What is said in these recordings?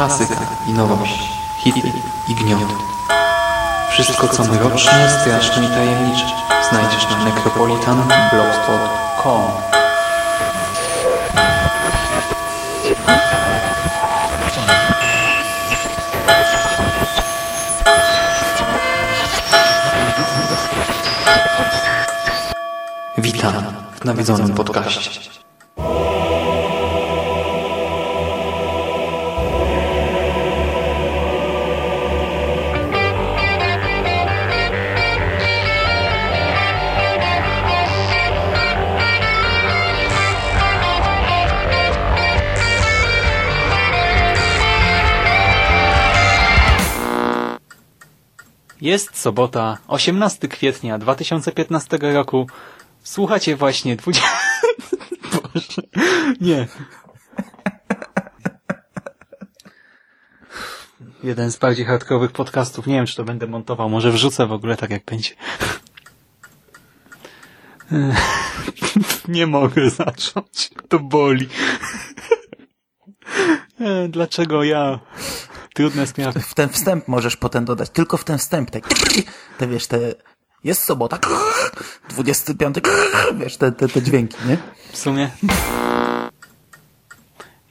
klasyka i nowość, hity i gnioty. Wszystko co mroczne, straszne i tajemnicze znajdziesz na necropolitanblogspot.com Witam w nawiedzonym podcaście. Jest sobota, 18 kwietnia 2015 roku. Słuchacie właśnie 20... Boże, nie. Jeden z bardziej hardkorowych podcastów. Nie wiem, czy to będę montował. Może wrzucę w ogóle tak, jak będzie. Nie mogę zacząć. To boli. Dlaczego ja? Trudne sprawy. W ten wstęp możesz potem dodać, tylko w ten wstęp. Te, te wiesz, te... Jest sobota, 25, wiesz, te, te, te dźwięki, nie? W sumie.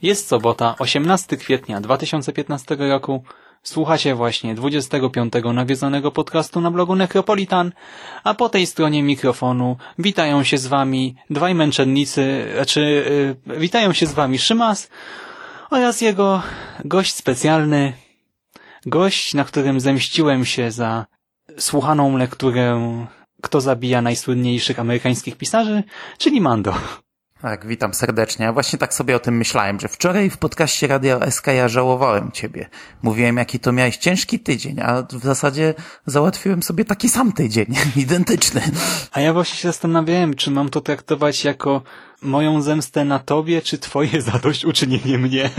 Jest sobota, 18 kwietnia 2015 roku. Słuchacie właśnie 25. nawiedzonego podcastu na blogu Necropolitan, a po tej stronie mikrofonu witają się z wami dwaj męczennicy, znaczy yy, witają się z wami Szymas oraz jego gość specjalny, gość, na którym zemściłem się za słuchaną lekturę Kto zabija najsłynniejszych amerykańskich pisarzy, czyli Mando. Tak, witam serdecznie. Ja właśnie tak sobie o tym myślałem, że wczoraj w podcaście Radio SK ja żałowałem ciebie. Mówiłem, jaki to miałeś ciężki tydzień, a w zasadzie załatwiłem sobie taki sam tydzień, identyczny. A ja właśnie się zastanawiałem, czy mam to traktować jako moją zemstę na tobie, czy twoje zadośćuczynienie mnie.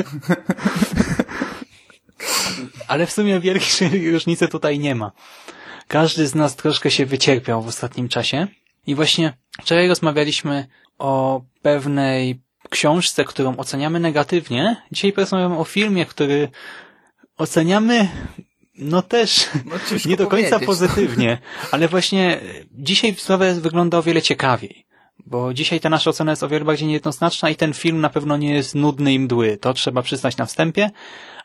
Ale w sumie wielkiej różnicy tutaj nie ma. Każdy z nas troszkę się wycierpiał w ostatnim czasie. I właśnie wczoraj rozmawialiśmy o pewnej książce, którą oceniamy negatywnie. Dzisiaj porozmawiamy o filmie, który oceniamy no też no, nie do końca pozytywnie, ale właśnie dzisiaj sprawa wygląda o wiele ciekawiej. Bo dzisiaj ta nasza ocena jest o wiele bardziej niejednoznaczna i ten film na pewno nie jest nudny i mdły. To trzeba przyznać na wstępie.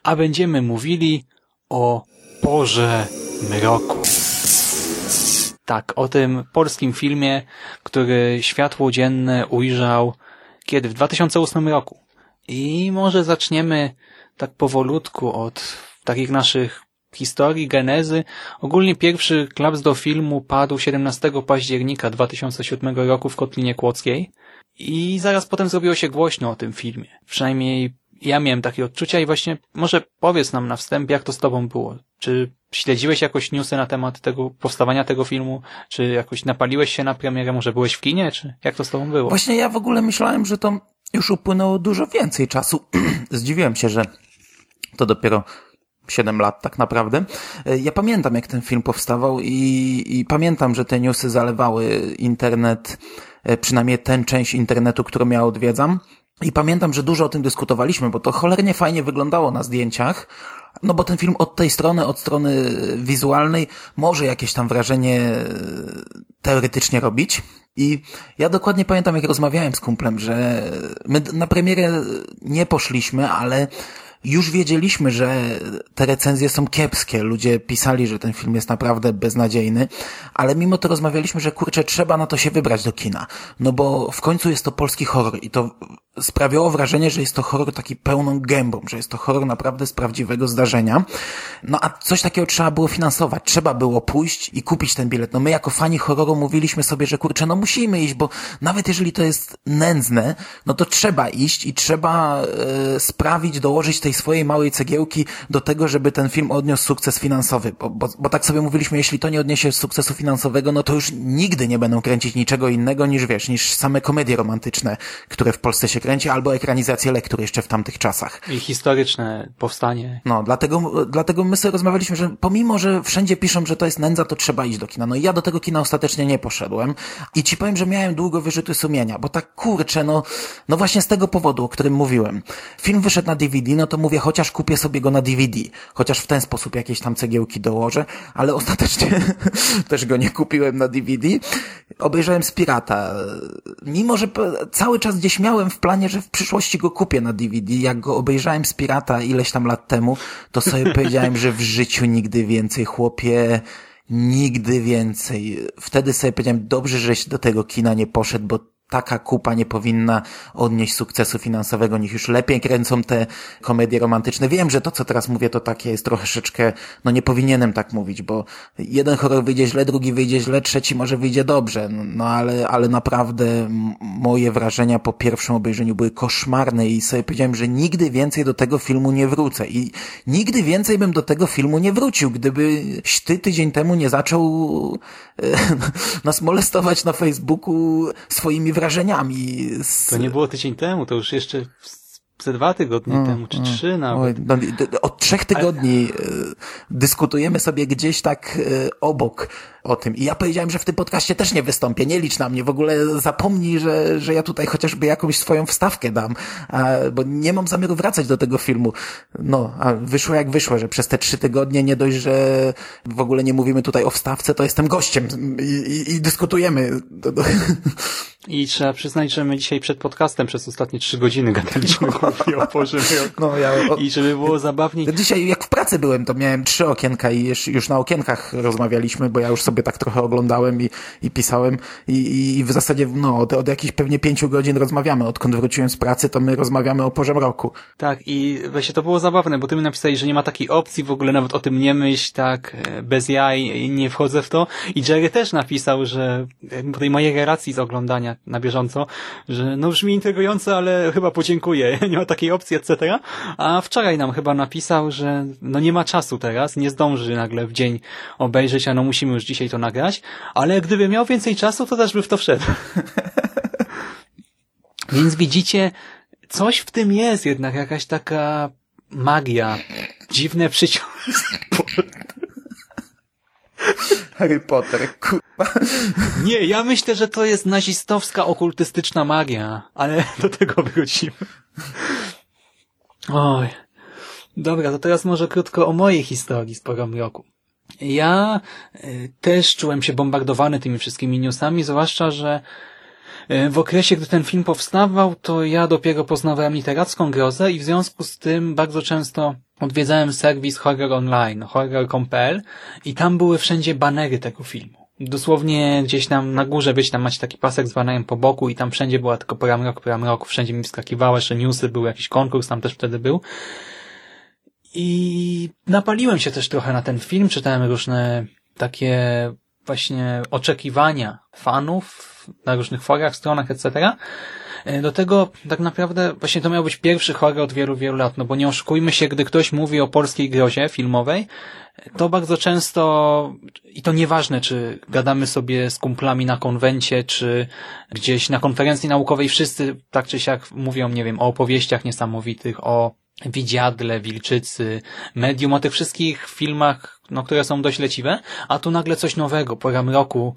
A będziemy mówili o porze mroku. Tak, o tym polskim filmie, który światło dzienne ujrzał kiedy? W 2008 roku. I może zaczniemy tak powolutku od takich naszych historii, genezy. Ogólnie pierwszy klaps do filmu padł 17 października 2007 roku w Kotlinie Kłodzkiej i zaraz potem zrobiło się głośno o tym filmie. Przynajmniej ja miałem takie odczucia i właśnie może powiedz nam na wstęp, jak to z tobą było. Czy śledziłeś jakoś newsy na temat tego powstawania tego filmu? Czy jakoś napaliłeś się na premierę? Może byłeś w kinie? Czy jak to z tobą było? Właśnie ja w ogóle myślałem, że to już upłynęło dużo więcej czasu. Zdziwiłem się, że to dopiero 7 lat tak naprawdę. Ja pamiętam, jak ten film powstawał i, i pamiętam, że te newsy zalewały internet, przynajmniej tę część internetu, którą ja odwiedzam. I pamiętam, że dużo o tym dyskutowaliśmy, bo to cholernie fajnie wyglądało na zdjęciach, no bo ten film od tej strony, od strony wizualnej może jakieś tam wrażenie teoretycznie robić. I ja dokładnie pamiętam, jak rozmawiałem z kumplem, że my na premierę nie poszliśmy, ale już wiedzieliśmy, że te recenzje są kiepskie. Ludzie pisali, że ten film jest naprawdę beznadziejny, ale mimo to rozmawialiśmy, że kurczę, trzeba na to się wybrać do kina. No bo w końcu jest to polski horror i to sprawiało wrażenie, że jest to horror taki pełną gębą, że jest to horror naprawdę z prawdziwego zdarzenia. No a coś takiego trzeba było finansować. Trzeba było pójść i kupić ten bilet. No my jako fani horroru mówiliśmy sobie, że kurczę, no musimy iść, bo nawet jeżeli to jest nędzne, no to trzeba iść i trzeba e, sprawić, dołożyć tej swojej małej cegiełki do tego, żeby ten film odniósł sukces finansowy, bo, bo, bo tak sobie mówiliśmy, jeśli to nie odniesie sukcesu finansowego, no to już nigdy nie będą kręcić niczego innego niż, wiesz, niż same komedie romantyczne, które w Polsce się kręci, albo ekranizacje lektur jeszcze w tamtych czasach. I historyczne powstanie. No, dlatego, dlatego my sobie rozmawialiśmy, że pomimo, że wszędzie piszą, że to jest nędza, to trzeba iść do kina. No i ja do tego kina ostatecznie nie poszedłem i ci powiem, że miałem długo wyrzuty sumienia, bo tak kurczę, no, no właśnie z tego powodu, o którym mówiłem. Film wyszedł na DVD, no to mówię, chociaż kupię sobie go na DVD, chociaż w ten sposób jakieś tam cegiełki dołożę, ale ostatecznie też go nie kupiłem na DVD. Obejrzałem z pirata. Mimo, że cały czas gdzieś miałem w planie, że w przyszłości go kupię na DVD, jak go obejrzałem z pirata ileś tam lat temu, to sobie powiedziałem, że w życiu nigdy więcej, chłopie, nigdy więcej. Wtedy sobie powiedziałem, dobrze, żeś do tego kina nie poszedł, bo taka kupa nie powinna odnieść sukcesu finansowego, niech już lepiej kręcą te komedie romantyczne. Wiem, że to, co teraz mówię, to takie jest troszeczkę, no nie powinienem tak mówić, bo jeden horror wyjdzie źle, drugi wyjdzie źle, trzeci może wyjdzie dobrze, no ale, ale naprawdę moje wrażenia po pierwszym obejrzeniu były koszmarne i sobie powiedziałem, że nigdy więcej do tego filmu nie wrócę. I nigdy więcej bym do tego filmu nie wrócił, gdybyś ty tydzień temu nie zaczął e, nas molestować na Facebooku swoimi wrażeniami. Z... To nie było tydzień temu, to już jeszcze ze dwa tygodnie mm, temu, czy mm, trzy nawet. Oj, no, od trzech tygodni Ale... dyskutujemy sobie gdzieś tak e, obok o tym. I ja powiedziałem, że w tym podcaście też nie wystąpię, nie licz na mnie, w ogóle zapomnij, że, że ja tutaj chociażby jakąś swoją wstawkę dam, a, bo nie mam zamiaru wracać do tego filmu. No, a wyszło jak wyszło, że przez te trzy tygodnie nie dość, że w ogóle nie mówimy tutaj o wstawce, to jestem gościem i, i, i dyskutujemy. I trzeba przyznać, że my dzisiaj przed podcastem przez ostatnie trzy godziny gadaliśmy o Boże no, ja, o... I żeby było zabawniej. Dzisiaj jak w pracy byłem, to miałem trzy okienka i już, już na okienkach rozmawialiśmy, bo ja już sobie tak trochę oglądałem i, i pisałem i, i w zasadzie no, od, od jakichś pewnie pięciu godzin rozmawiamy. Odkąd wróciłem z pracy, to my rozmawiamy o porze roku. Tak i właśnie to było zabawne, bo ty mi napisałeś, że nie ma takiej opcji w ogóle nawet o tym nie myśl, tak, bez jaj, nie wchodzę w to. I Jerry też napisał, że po tej mojej relacji z oglądania na bieżąco, że no brzmi intrygująco, ale chyba podziękuję, nie ma takiej opcji, etc. A wczoraj nam chyba napisał, że no nie ma czasu teraz, nie zdąży nagle w dzień obejrzeć, a no musimy już dzisiaj to nagrać, ale gdyby miał więcej czasu, to też by w to wszedł. Więc widzicie, coś w tym jest jednak, jakaś taka magia, dziwne przyciągi. Harry Potter, kurwa. Nie, ja myślę, że to jest nazistowska, okultystyczna magia, ale do tego wrócimy. Oj. Dobra, to teraz może krótko o mojej historii z porą roku. Ja y, też czułem się bombardowany tymi wszystkimi newsami, zwłaszcza, że y, w okresie, gdy ten film powstawał, to ja dopiero poznawałem literacką grozę i w związku z tym bardzo często odwiedzałem serwis Horror Online, horror.pl i tam były wszędzie banery tego filmu. Dosłownie gdzieś tam na górze, wiecie, tam macie taki pasek z banerem po boku i tam wszędzie była tylko poram rok, poram rok, wszędzie mi wskakiwało, jeszcze newsy, był jakiś konkurs, tam też wtedy był. I napaliłem się też trochę na ten film, czytałem różne takie właśnie oczekiwania fanów na różnych forach, stronach, etc. E, do tego tak naprawdę właśnie to miał być pierwszy horror od wielu, wielu lat, no bo nie oszukujmy się, gdy ktoś mówi o polskiej grozie filmowej, to bardzo często, i to nieważne, czy gadamy sobie z kumplami na konwencie, czy gdzieś na konferencji naukowej, wszyscy tak czy siak mówią, nie wiem, o opowieściach niesamowitych, o Widziadle, Wilczycy, Medium, o tych wszystkich filmach, no, które są dość leciwe, a tu nagle coś nowego, po roku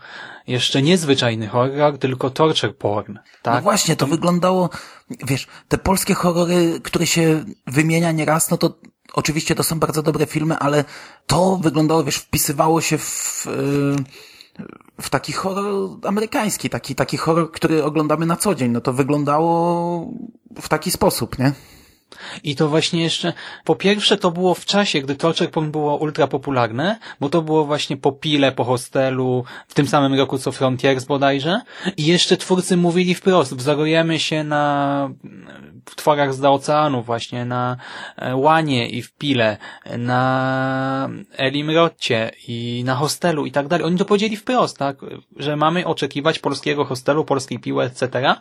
jeszcze niezwyczajny horror, tylko torture porn, tak? No właśnie, to wyglądało, wiesz, te polskie horrory, które się wymienia nieraz, no to oczywiście to są bardzo dobre filmy, ale to wyglądało, wiesz, wpisywało się w, w taki horror amerykański, taki, taki horror, który oglądamy na co dzień, no to wyglądało w taki sposób, nie? I to właśnie jeszcze, po pierwsze to było w czasie, gdy Porn było ultra popularne, bo to było właśnie po Pile, po Hostelu, w tym samym roku co Frontiers bodajże. I jeszcze twórcy mówili wprost, wzorujemy się na tworach z oceanu właśnie, na e, Łanie i w Pile, na Elimrocie i na Hostelu i tak dalej. Oni to powiedzieli wprost, tak, że mamy oczekiwać polskiego hostelu, polskiej piły, etc.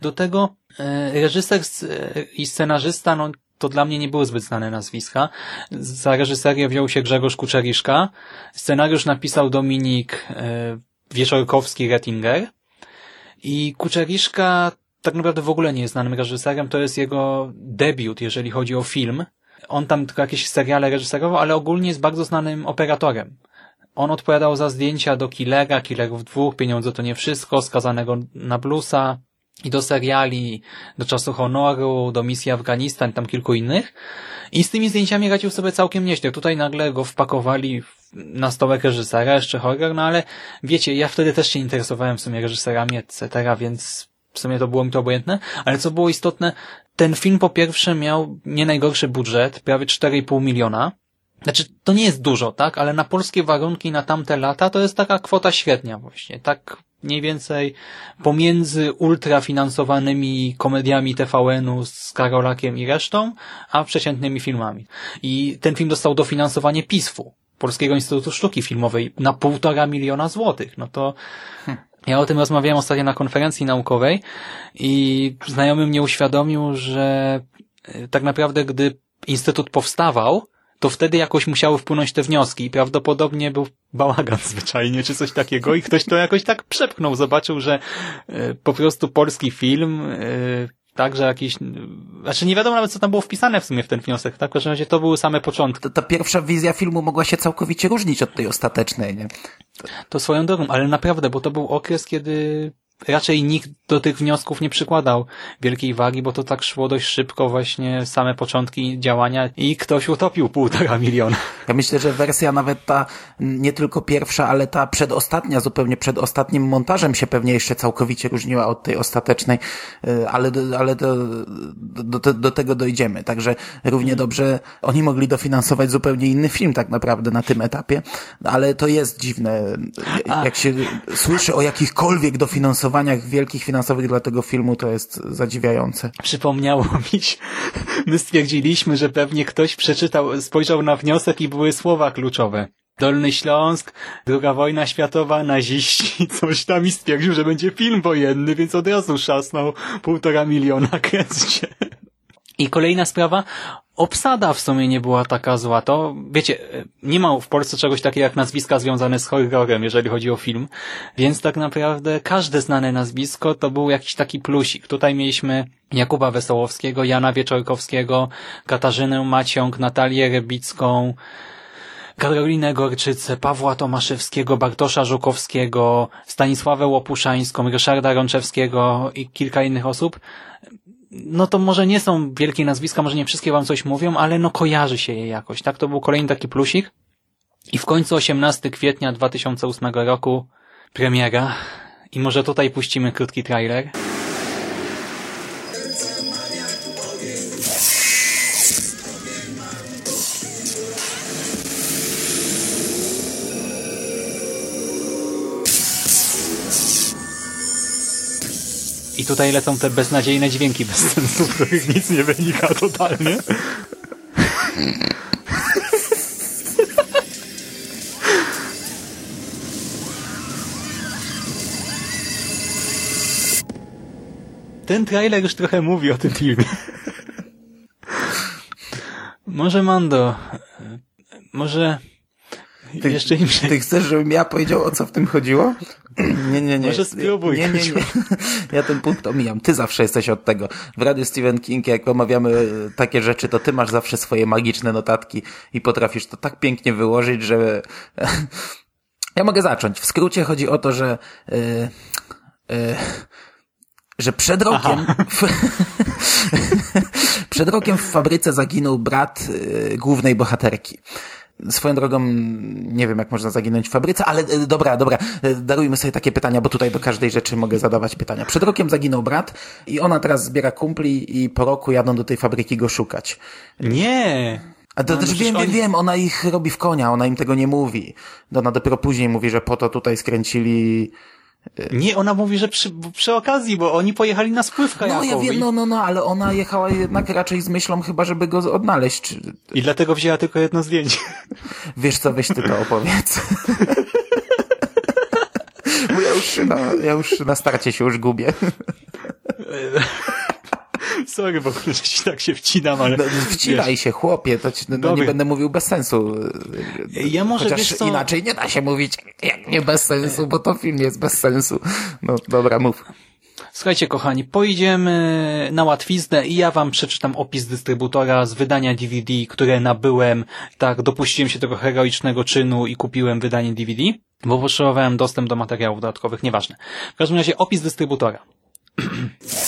Do tego e, reżyser i scenarzysta no, to dla mnie nie były zbyt znane nazwiska. Za reżyserię wziął się Grzegorz Kuczeriszka, scenariusz napisał Dominik e, Wieczorkowski-Rettinger i Kuczeriszka tak naprawdę w ogóle nie jest znanym reżyserem, to jest jego debiut, jeżeli chodzi o film. On tam tylko jakieś seriale reżyserował, ale ogólnie jest bardzo znanym operatorem. On odpowiadał za zdjęcia do Killera, Killerów dwóch, Pieniądze to nie wszystko, Skazanego na bluesa i do seriali, do Czasu Honoru, do Misji Afganistan tam kilku innych. I z tymi zdjęciami radził sobie całkiem nieźle. Tutaj nagle go wpakowali na stołek reżysera, jeszcze horror, no ale wiecie, ja wtedy też się interesowałem w sumie reżyserami, etc., więc w sumie to było mi to obojętne, ale co było istotne, ten film po pierwsze miał nie najgorszy budżet, prawie 4,5 miliona, znaczy, to nie jest dużo, tak? Ale na polskie warunki na tamte lata to jest taka kwota średnia właśnie. Tak mniej więcej pomiędzy ultrafinansowanymi komediami TVN-u z Karolakiem i resztą, a przeciętnymi filmami. I ten film dostał dofinansowanie PISF-u, Polskiego Instytutu Sztuki Filmowej, na półtora miliona złotych. No to ja o tym rozmawiałem ostatnio na konferencji naukowej i znajomy mnie uświadomił, że e, tak naprawdę gdy Instytut powstawał, to wtedy jakoś musiały wpłynąć te wnioski i prawdopodobnie był bałagan zwyczajnie, czy coś takiego i ktoś to jakoś tak przepchnął, zobaczył, że y, po prostu polski film, y, także jakiś, znaczy nie wiadomo nawet co tam było wpisane w sumie w ten wniosek, tak? W każdym razie to były same początki. Ta, ta pierwsza wizja filmu mogła się całkowicie różnić od tej ostatecznej, nie? To swoją drogą, ale naprawdę, bo to był okres, kiedy raczej nikt do tych wniosków nie przykładał wielkiej wagi, bo to tak szło dość szybko właśnie same początki działania i ktoś utopił półtora miliona. Ja myślę, że wersja nawet ta nie tylko pierwsza, ale ta przedostatnia, zupełnie przed ostatnim montażem się pewnie jeszcze całkowicie różniła od tej ostatecznej, y, ale, ale do, do, do, do tego dojdziemy. Także równie dobrze oni mogli dofinansować zupełnie inny film tak naprawdę na tym etapie, ale to jest dziwne, jak się słyszy o jakichkolwiek dofinansowaniach oczekiwaniach wielkich finansowych dla tego filmu to jest zadziwiające. Przypomniało mi się, my stwierdziliśmy, że pewnie ktoś przeczytał, spojrzał na wniosek i były słowa kluczowe. Dolny Śląsk, druga wojna światowa, naziści, coś tam i stwierdził, że będzie film wojenny, więc od razu szasnął półtora miliona, kręćcie. I kolejna sprawa, obsada w sumie nie była taka zła. To, wiecie, nie ma w Polsce czegoś takiego jak nazwiska związane z horrorem, jeżeli chodzi o film, więc tak naprawdę każde znane nazwisko to był jakiś taki plusik. Tutaj mieliśmy Jakuba Wesołowskiego, Jana Wieczorkowskiego, Katarzynę Maciąg, Natalię Rybicką, Karolinę Gorczycę, Pawła Tomaszewskiego, Bartosza Żukowskiego, Stanisławę Łopuszańską, Ryszarda Rączewskiego i kilka innych osób no to może nie są wielkie nazwiska, może nie wszystkie wam coś mówią, ale no kojarzy się je jakoś, tak? To był kolejny taki plusik. I w końcu 18 kwietnia 2008 roku premiera. I może tutaj puścimy krótki trailer. I tutaj lecą te beznadziejne dźwięki bez sensu, których nic nie wynika totalnie. Ten trailer już trochę mówi o tym filmie. Może Mando, może ty, jeszcze im się... Ty chcesz, żebym ja powiedział, o co w tym chodziło? Nie, nie, nie. Może spróbuj. Nie, nie, nie. Ja ten punkt omijam. Ty zawsze jesteś od tego. W Radiu Stephen King, jak omawiamy takie rzeczy, to ty masz zawsze swoje magiczne notatki i potrafisz to tak pięknie wyłożyć, że... Ja mogę zacząć. W skrócie chodzi o to, że... Yy, yy, że przed rokiem w, przed rokiem w fabryce zaginął brat głównej bohaterki. Swoją drogą, nie wiem, jak można zaginąć w fabryce, ale e, dobra, dobra, e, darujmy sobie takie pytania, bo tutaj do każdej rzeczy mogę zadawać pytania. Przed rokiem zaginął brat i ona teraz zbiera kumpli i po roku jadą do tej fabryki go szukać. Nie! A to no, też wiem, oni... wiem, ona ich robi w konia, ona im tego nie mówi. Ona dopiero później mówi, że po to tutaj skręcili nie, ona mówi, że przy, przy okazji, bo oni pojechali na spływ kajakowy. No ja wiem, no, no, no, ale ona jechała jednak raczej z myślą chyba, żeby go odnaleźć. I dlatego wzięła tylko jedno zdjęcie. Wiesz co, weź ty to opowiedz. Bo ja już na, ja już na starcie się już gubię. Sorry w ogóle, że ci tak się wcinam, ale... No, wcinaj się, chłopie, to ci, no, no nie będę mówił bez sensu. Ja może, Chociaż wiesz co... inaczej nie da się mówić, jak nie bez sensu, bo to film jest bez sensu. No dobra, mów. Słuchajcie, kochani, pojedziemy na łatwiznę i ja wam przeczytam opis dystrybutora z wydania DVD, które nabyłem. Tak, dopuściłem się tego heroicznego czynu i kupiłem wydanie DVD, bo potrzebowałem dostęp do materiałów dodatkowych, nieważne. W każdym razie opis dystrybutora.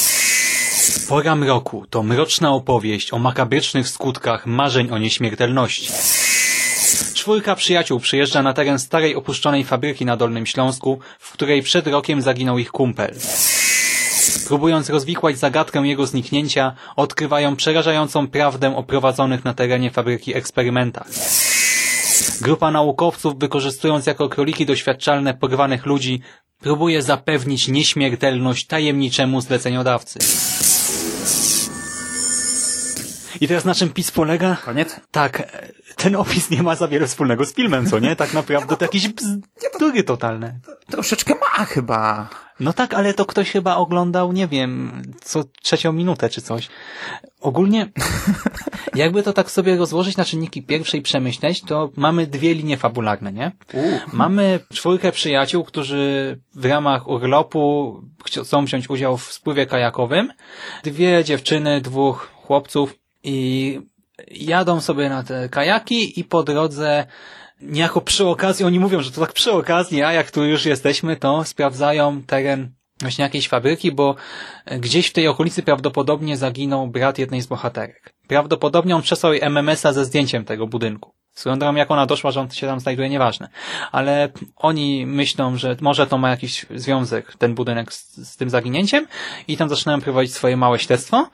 Pora mroku to mroczna opowieść o makabrycznych skutkach marzeń o nieśmiertelności. Czwórka przyjaciół przyjeżdża na teren starej opuszczonej fabryki na Dolnym Śląsku, w której przed rokiem zaginął ich kumpel. Próbując rozwikłać zagadkę jego zniknięcia, odkrywają przerażającą prawdę o prowadzonych na terenie fabryki eksperymentach. Grupa naukowców, wykorzystując jako króliki doświadczalne porwanych ludzi, próbuje zapewnić nieśmiertelność tajemniczemu zleceniodawcy. I teraz na czym PiS polega? Koniec? Tak, ten opis nie ma za wiele wspólnego z filmem, co nie? Tak naprawdę to jakieś bzdury totalne. Troszeczkę ma chyba. No tak, ale to ktoś chyba oglądał, nie wiem, co trzecią minutę czy coś. Ogólnie, jakby to tak sobie rozłożyć na czynniki pierwsze i przemyśleć, to mamy dwie linie fabularne, nie? Mamy czwórkę przyjaciół, którzy w ramach urlopu chcą wziąć udział w spływie kajakowym. Dwie dziewczyny, dwóch chłopców i jadą sobie na te kajaki i po drodze niejako przy okazji, oni mówią, że to tak przy okazji, a jak tu już jesteśmy, to sprawdzają teren właśnie jakiejś fabryki, bo gdzieś w tej okolicy prawdopodobnie zaginął brat jednej z bohaterek. Prawdopodobnie on przesłał jej MMS-a ze zdjęciem tego budynku. Swoją jak ona doszła, że on się tam znajduje, nieważne. Ale oni myślą, że może to ma jakiś związek, ten budynek z, z tym zaginięciem i tam zaczynają prowadzić swoje małe śledztwo,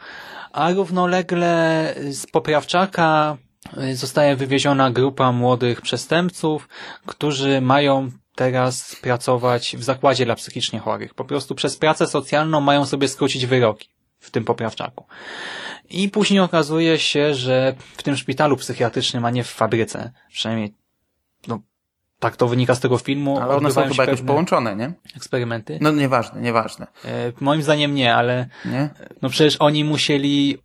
a równolegle z Poprawczaka zostaje wywieziona grupa młodych przestępców, którzy mają teraz pracować w zakładzie dla psychicznie chorych. Po prostu przez pracę socjalną mają sobie skrócić wyroki w tym poprawczaku. I później okazuje się, że w tym szpitalu psychiatrycznym, a nie w fabryce, przynajmniej no, tak to wynika z tego filmu. Ale one są chyba jakoś połączone, nie? Eksperymenty? No nieważne, nieważne. E, moim zdaniem nie, ale Nie? no przecież oni musieli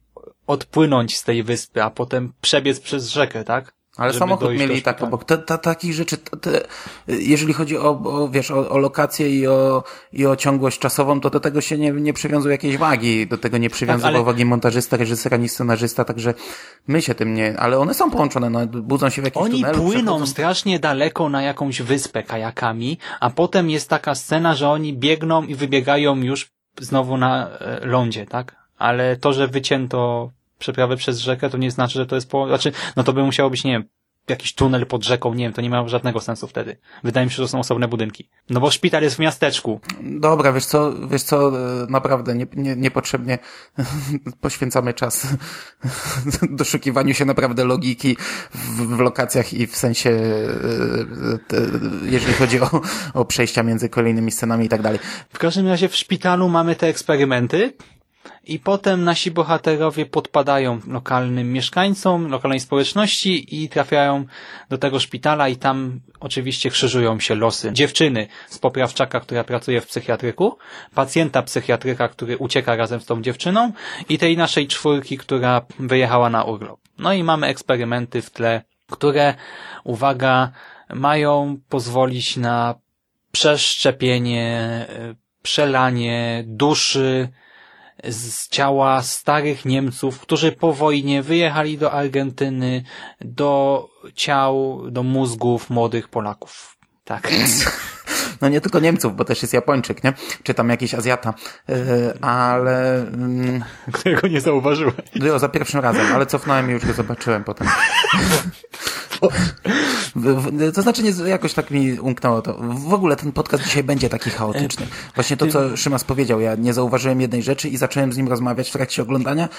odpłynąć z tej wyspy, a potem przebiec przez rzekę, tak? Ale samochód mieli tak obok. Te, te, takich rzeczy, te, te, jeżeli chodzi o, o wiesz, o, o lokację i o, i o ciągłość czasową, to do tego się nie, nie przywiązuje jakiejś wagi. Do tego nie przywiązywał Tak, ale- wagi montażysta, reżysera, ani scenarzysta, także my się tym nie, ale one są połączone, no, budzą się w jakimś Oni tunelu. płyną przechodzą- strasznie daleko na jakąś wyspę kajakami, a potem jest taka scena, że oni biegną i wybiegają już znowu na e, lądzie, tak? Ale to, że wycięto przeprawę przez rzekę, to nie znaczy, że to jest po... Znaczy, no to by musiało być, nie wiem, jakiś tunel pod rzeką, nie wiem, to nie ma żadnego sensu wtedy. Wydaje mi się, że to są osobne budynki. No bo szpital jest w miasteczku. Dobra, wiesz co, wiesz co, e, naprawdę nie, nie, niepotrzebnie poświęcamy czas doszukiwaniu się naprawdę logiki w, w lokacjach i w sensie, e, jeżeli chodzi o, o przejścia między kolejnymi scenami i tak dalej. W każdym razie w szpitalu mamy te eksperymenty i potem nasi bohaterowie podpadają lokalnym mieszkańcom, lokalnej społeczności i trafiają do tego szpitala i tam oczywiście krzyżują się losy dziewczyny z poprawczaka, która pracuje w psychiatryku, pacjenta psychiatryka, który ucieka razem z tą dziewczyną i tej naszej czwórki, która wyjechała na urlop. No i mamy eksperymenty w tle, które, uwaga, mają pozwolić na przeszczepienie, przelanie duszy z ciała starych Niemców, którzy po wojnie wyjechali do Argentyny, do ciał, do mózgów młodych Polaków. Tak. No nie tylko Niemców, bo też jest Japończyk, nie? Czy tam jakiś Azjata, E, ale... mm, Którego nie zauważyłem. No, za pierwszym razem, ale cofnąłem i już go zobaczyłem potem. To znaczy, nie, jakoś tak mi umknęło to. W ogóle ten podcast dzisiaj będzie taki chaotyczny. Właśnie to, co Szymas powiedział, ja nie zauważyłem jednej rzeczy i zacząłem z nim rozmawiać w trakcie oglądania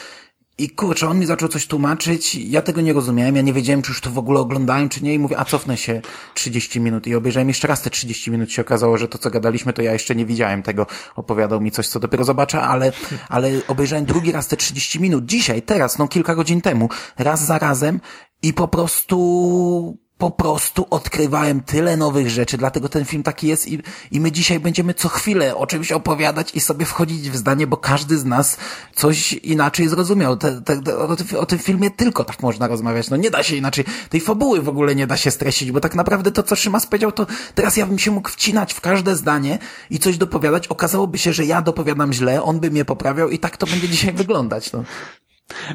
i kurczę, on mi zaczął coś tłumaczyć, ja tego nie rozumiałem, ja nie wiedziałem, czy już to w ogóle oglądałem, czy nie. I mówię, a cofnę się 30 minut. I obejrzałem jeszcze raz te 30 minut, się okazało, że to, co gadaliśmy, to ja jeszcze nie widziałem tego, opowiadał mi coś, co dopiero zobaczę, ale, ale obejrzałem drugi raz te 30 minut, dzisiaj, teraz, no kilka godzin temu, raz za razem i po prostu po prostu odkrywałem tyle nowych rzeczy, dlatego ten film taki jest i, i my dzisiaj będziemy co chwilę o czymś opowiadać i sobie wchodzić w zdanie, bo każdy z nas coś inaczej zrozumiał. Te, te, te, o, o tym filmie tylko tak można rozmawiać. No nie da się inaczej. Tej fabuły w ogóle nie da się streścić, bo tak naprawdę to, co Szymas powiedział, to teraz ja bym się mógł wcinać w każde zdanie i coś dopowiadać. Okazałoby się, że ja dopowiadam źle, on by mnie poprawiał i tak to będzie dzisiaj wyglądać. No.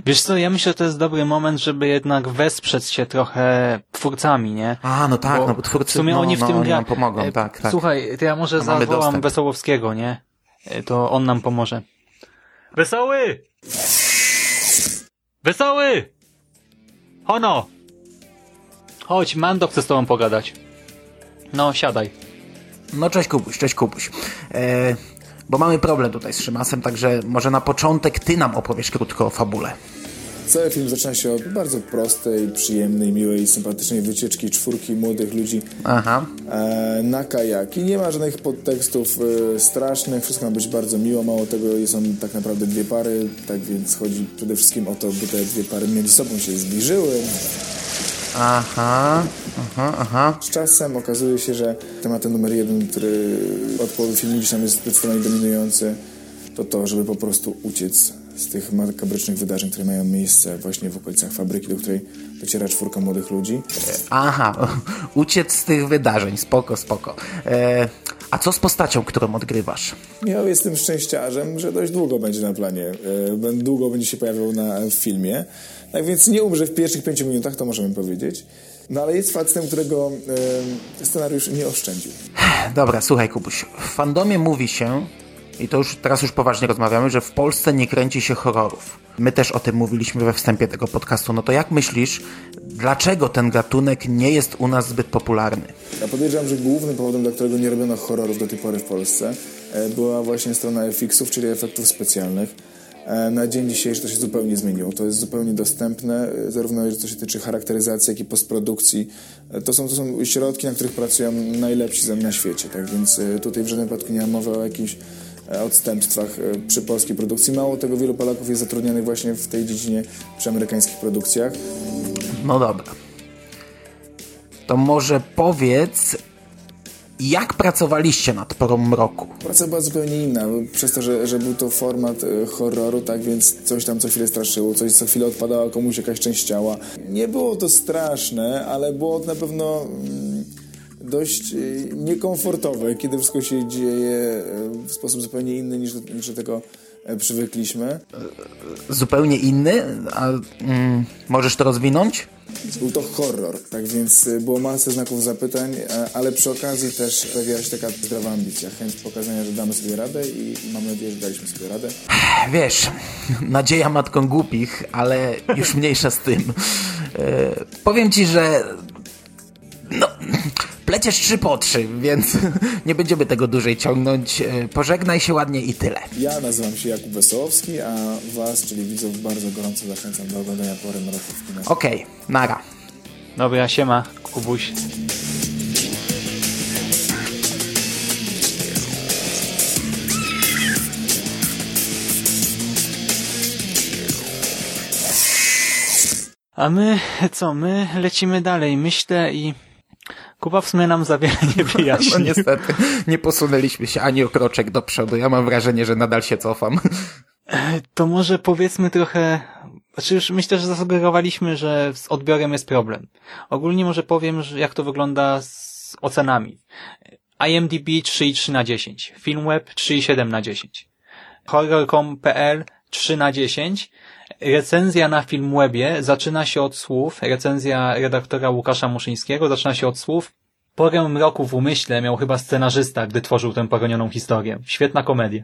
Wiesz co, ja myślę, że to jest dobry moment, żeby jednak wesprzeć się trochę twórcami, nie? A, no tak, bo no bo twórcy, w sumie no, oni w no, tym oni gra... nam pomogą, tak, tak. Słuchaj, to ja może mamy zawołam dostęp. Wesołowskiego, nie? E, To on nam pomoże. Wesoły! Wesoły! Hono! Chodź, Mando chce z tobą pogadać. No, siadaj. No cześć Kubuś, cześć Kubuś. E, bo mamy problem tutaj z Szymasem, także może na początek ty nam opowiesz krótko o fabule. Cały film zaczyna się od bardzo prostej, przyjemnej, miłej, sympatycznej wycieczki czwórki młodych ludzi Aha. e, na kajaki. Nie ma żadnych podtekstów e, strasznych, wszystko ma być bardzo miło. Mało tego, są tak naprawdę dwie pary, tak więc chodzi przede wszystkim o to, by te dwie pary między sobą się zbliżyły. Aha, aha, aha. Z czasem okazuje się, że tematem numer jeden, który od połowy filmu gdzieś tam jest zdecydowanie dominujący, to to, żeby po prostu uciec z tych makabrycznych wydarzeń, które mają miejsce właśnie w okolicach fabryki, do której dociera czwórka młodych ludzi. Aha, uciec z tych wydarzeń, spoko, spoko. E, a co z postacią, którą odgrywasz? Michał jest tym szczęściarzem, że dość długo będzie na planie, e, długo będzie się pojawiał na w filmie, tak więc nie umrze w pierwszych pięciu minutach, to możemy powiedzieć. No ale jest facetem, którego e, scenariusz nie oszczędził. Dobra, słuchaj Kubuś, w fandomie mówi się, i to już teraz już poważnie rozmawiamy, że w Polsce nie kręci się horrorów. My też o tym mówiliśmy we wstępie tego podcastu. No to jak myślisz, dlaczego ten gatunek nie jest u nas zbyt popularny? Ja podejrzewam, że głównym powodem, dla którego nie robiono horrorów do tej pory w Polsce, e, była właśnie strona FX-ów, czyli efektów specjalnych. E, Na dzień dzisiejszy to się zupełnie zmieniło. To jest zupełnie dostępne, e, zarówno co się tyczy charakteryzacji, jak i postprodukcji. To są, to są środki, na których pracują najlepsi na świecie. Tak więc tutaj w żadnym wypadku nie ma mowy o jakichś e, odstępstwach e, przy polskiej produkcji. Mało tego, wielu Polaków jest zatrudnionych właśnie w tej dziedzinie przy amerykańskich produkcjach. No dobra. To może powiedz, jak pracowaliście nad porą mroku? Praca była zupełnie inna, przez to, że, że był to format e, horroru, tak więc coś tam co chwilę straszyło, coś co chwilę odpadała komuś jakaś część ciała. Nie było to straszne, ale było to na pewno mm, dość e, niekomfortowe, kiedy wszystko się dzieje e, w sposób zupełnie inny niż, do- niż do tego e, przywykliśmy. Zupełnie inny? A mm, możesz to rozwinąć? Był to horror, tak więc e, było masę znaków zapytań, e, ale przy okazji też pojawiła się taka zdrowa ambicja, chęć pokazania, że damy sobie radę i, i mam nadzieję, że daliśmy sobie radę. Wiesz, nadzieja matką głupich, ale już mniejsza z tym. E, powiem ci, że no, pleciesz trzy po trzy, więc nie będziemy tego dłużej ciągnąć. E, pożegnaj się ładnie i tyle. Ja nazywam się Jakub Wesołowski, a Was, czyli widzów, bardzo gorąco zachęcam do oglądania Pory kinach. Okej, nara. Dobra, siema, Kubuś. A my, co, my lecimy dalej, myślę i Kuba w sumie nam za wiele nie No wyjaśnił. niestety, nie posunęliśmy się ani o kroczek do przodu. Ja mam wrażenie, że nadal się cofam. To może powiedzmy trochę, znaczy już myślę, że zasugerowaliśmy, że z odbiorem jest problem. Ogólnie może powiem, że jak to wygląda z ocenami. IMDb 3,3 na 10, Filmweb 3,7 na 10, horror.com.pl 3 na 10, recenzja na Filmwebie zaczyna się od słów, recenzja redaktora Łukasza Muszyńskiego zaczyna się od słów Porę mroku w umyśle miał chyba scenarzysta, gdy tworzył tę poronioną historię. Świetna komedia.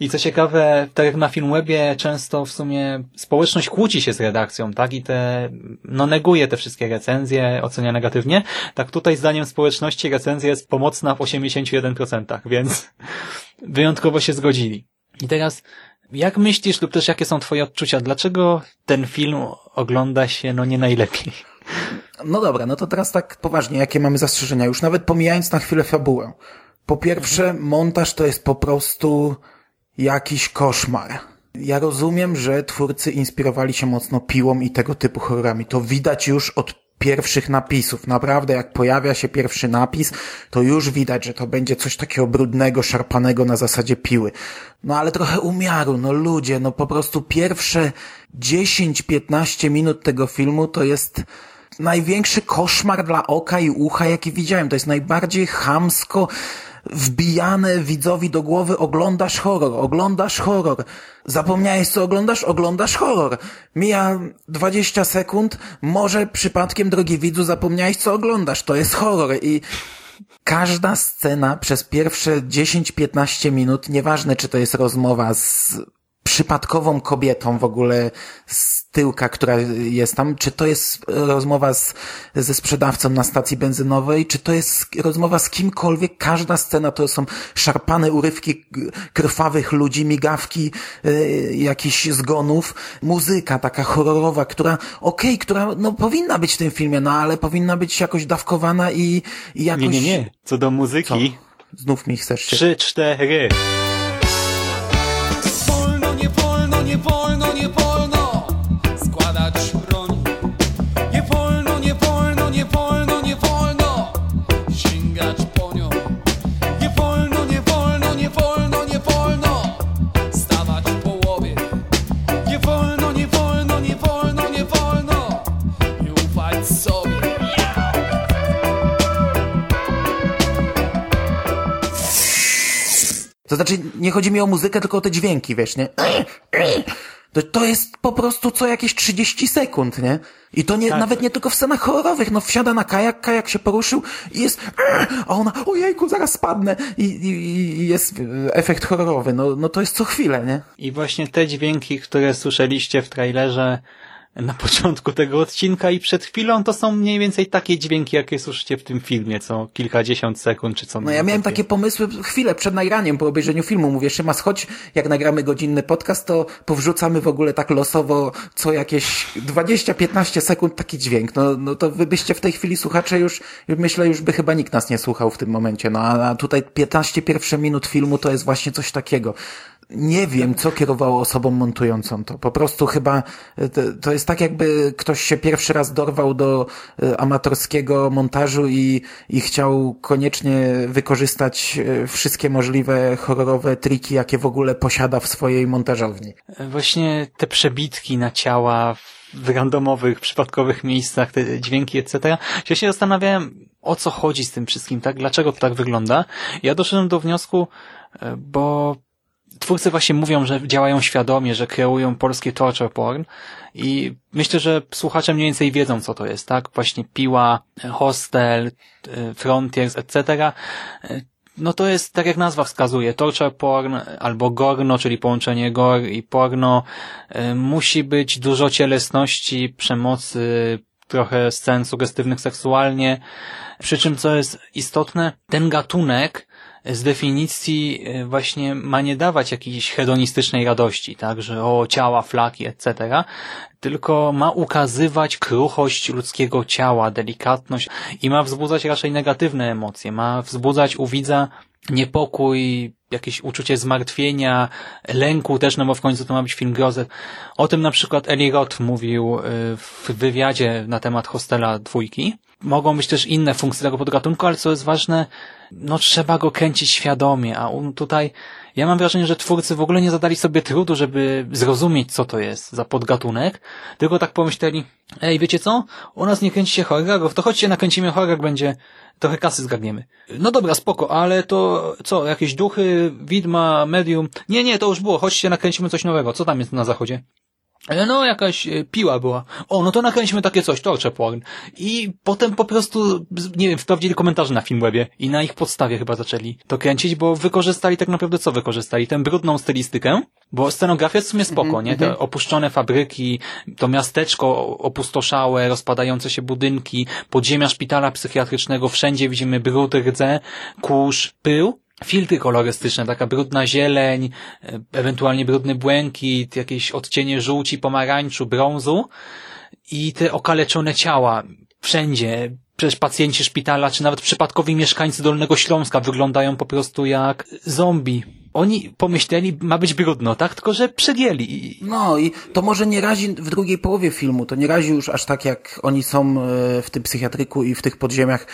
I co ciekawe, tak jak na Filmwebie często w sumie społeczność kłóci się z redakcją, tak? I te, no neguje te wszystkie recenzje, ocenia negatywnie. Tak tutaj zdaniem społeczności recenzja jest pomocna w 81%, więc wyjątkowo się zgodzili. I teraz, jak myślisz lub też jakie są twoje odczucia? Dlaczego ten film ogląda się no nie najlepiej? No dobra, no to teraz tak poważnie, jakie mamy zastrzeżenia? Już nawet pomijając na chwilę fabułę. Po pierwsze, montaż to jest po prostu jakiś koszmar. Ja rozumiem, że twórcy inspirowali się mocno piłą i tego typu horrorami. To widać już od pierwszych napisów. Naprawdę, jak pojawia się pierwszy napis, to już widać, że to będzie coś takiego brudnego, szarpanego na zasadzie piły. No ale trochę umiaru, no ludzie, no po prostu pierwsze 10-15 minut tego filmu to jest największy koszmar dla oka i ucha, jaki widziałem. To jest najbardziej chamsko wbijane widzowi do głowy oglądasz horror, oglądasz horror. Zapomniałeś co oglądasz? Oglądasz horror. Mija 20 sekund, może przypadkiem, drogi widzu, zapomniałeś co oglądasz. To jest horror i każda scena przez pierwsze 10-15 minut, nieważne czy to jest rozmowa z przypadkową kobietą w ogóle z tyłka, która jest tam, czy to jest rozmowa z, ze sprzedawcą na stacji benzynowej, czy to jest rozmowa z kimkolwiek, każda scena to są szarpane urywki krwawych ludzi, migawki y, jakichś zgonów, muzyka taka horrorowa, która, okej, okay, która no powinna być w tym filmie, no ale powinna być jakoś dawkowana i, i jakoś... Nie, nie, nie. Co do muzyki... Co? Znów mi chcesz. Trzy, cztery. To znaczy, nie chodzi mi o muzykę, tylko o te dźwięki, wiesz, nie? To, to jest po prostu co jakieś 30 sekund, nie? I to nie, tak. nawet nie tylko w scenach horrorowych, no wsiada na kajak, kajak się poruszył i jest, a ona, ojejku, zaraz spadnę i, i, i jest efekt horrorowy, no, no to jest co chwilę, nie? I właśnie te dźwięki, które słyszeliście w trailerze, na początku tego odcinka i przed chwilą to są mniej więcej takie dźwięki, jakie słyszycie w tym filmie, co kilkadziesiąt sekund, czy co. No ja miałem takie. takie pomysły chwilę przed nagraniem, po obejrzeniu filmu. Mówię, Szymas, chodź, jak nagramy godzinny podcast, to powrzucamy w ogóle tak losowo co jakieś 20-15 sekund taki dźwięk. No, no to wy byście w tej chwili słuchacze już, myślę, już by chyba nikt nas nie słuchał w tym momencie. No a tutaj 15 pierwsze minut filmu to jest właśnie coś takiego nie wiem, co kierowało osobą montującą to. Po prostu chyba to jest tak, jakby ktoś się pierwszy raz dorwał do e, amatorskiego montażu i, i chciał koniecznie wykorzystać e, wszystkie możliwe horrorowe triki, jakie w ogóle posiada w swojej montażowni. Właśnie te przebitki na ciała w randomowych, przypadkowych miejscach, te dźwięki, etc. Ja się zastanawiałem, o co chodzi z tym wszystkim, tak? Dlaczego to tak wygląda? Ja doszedłem do wniosku, e, bo twórcy właśnie mówią, że działają świadomie, że kreują polskie torture porn i myślę, że słuchacze mniej więcej wiedzą, co to jest, tak? Właśnie Piła, Hostel, Frontiers, etc. No to jest, tak jak nazwa wskazuje, torture porn albo gorno, czyli połączenie gor i porno. Musi być dużo cielesności, przemocy, trochę scen sugestywnych seksualnie. Przy czym, co jest istotne, ten gatunek z definicji e, właśnie ma nie dawać jakiejś hedonistycznej radości, tak, że o ciała, flaki, etc., tylko ma ukazywać kruchość ludzkiego ciała, delikatność i ma wzbudzać raczej negatywne emocje, ma wzbudzać u widza niepokój, jakieś uczucie zmartwienia, lęku też, no bo w końcu to ma być film grozy. O tym na przykład Eli Roth mówił e, w wywiadzie na temat Hostela dwójki. Mogą być też inne funkcje tego podgatunku, ale co jest ważne, no trzeba go kręcić świadomie, a tutaj ja mam wrażenie, że twórcy w ogóle nie zadali sobie trudu, żeby zrozumieć, co to jest za podgatunek, tylko tak pomyśleli, ej, wiecie co? U nas nie kręci się horrorów, to chodźcie nakręcimy horror, będzie trochę kasy zgarniemy. No dobra, spoko, ale to co, jakieś duchy, widma, medium? Nie, nie, to już było, chodźcie nakręcimy coś nowego. Co tam jest na zachodzie? E, no, jakaś e, piła była. O, no to nakręcimy takie coś, torcze porn. I potem po prostu, nie wiem, wprawdzili komentarze na Filmwebie i na ich podstawie chyba zaczęli to kręcić, bo wykorzystali tak naprawdę co wykorzystali? Tę brudną stylistykę, bo scenografia jest w sumie spoko, mm -hmm. nie? Te mhm. opuszczone fabryki, to miasteczko opustoszałe, rozpadające się budynki, podziemia szpitala psychiatrycznego, wszędzie widzimy brud, rdze, kurz, pył filtry kolorystyczne, taka brudna zieleń, e, ewentualnie brudny błękit, jakieś odcienie żółci, pomarańczu, brązu i te okaleczone ciała wszędzie. Przecież pacjenci szpitala, czy nawet przypadkowi mieszkańcy Dolnego Śląska wyglądają po prostu jak zombie oni pomyśleli, ma być brudno, tak? Tylko, że przegięli. No i to może nie razi w drugiej połowie filmu, to nie razi już aż tak jak oni są e, w tym psychiatryku i w tych podziemiach.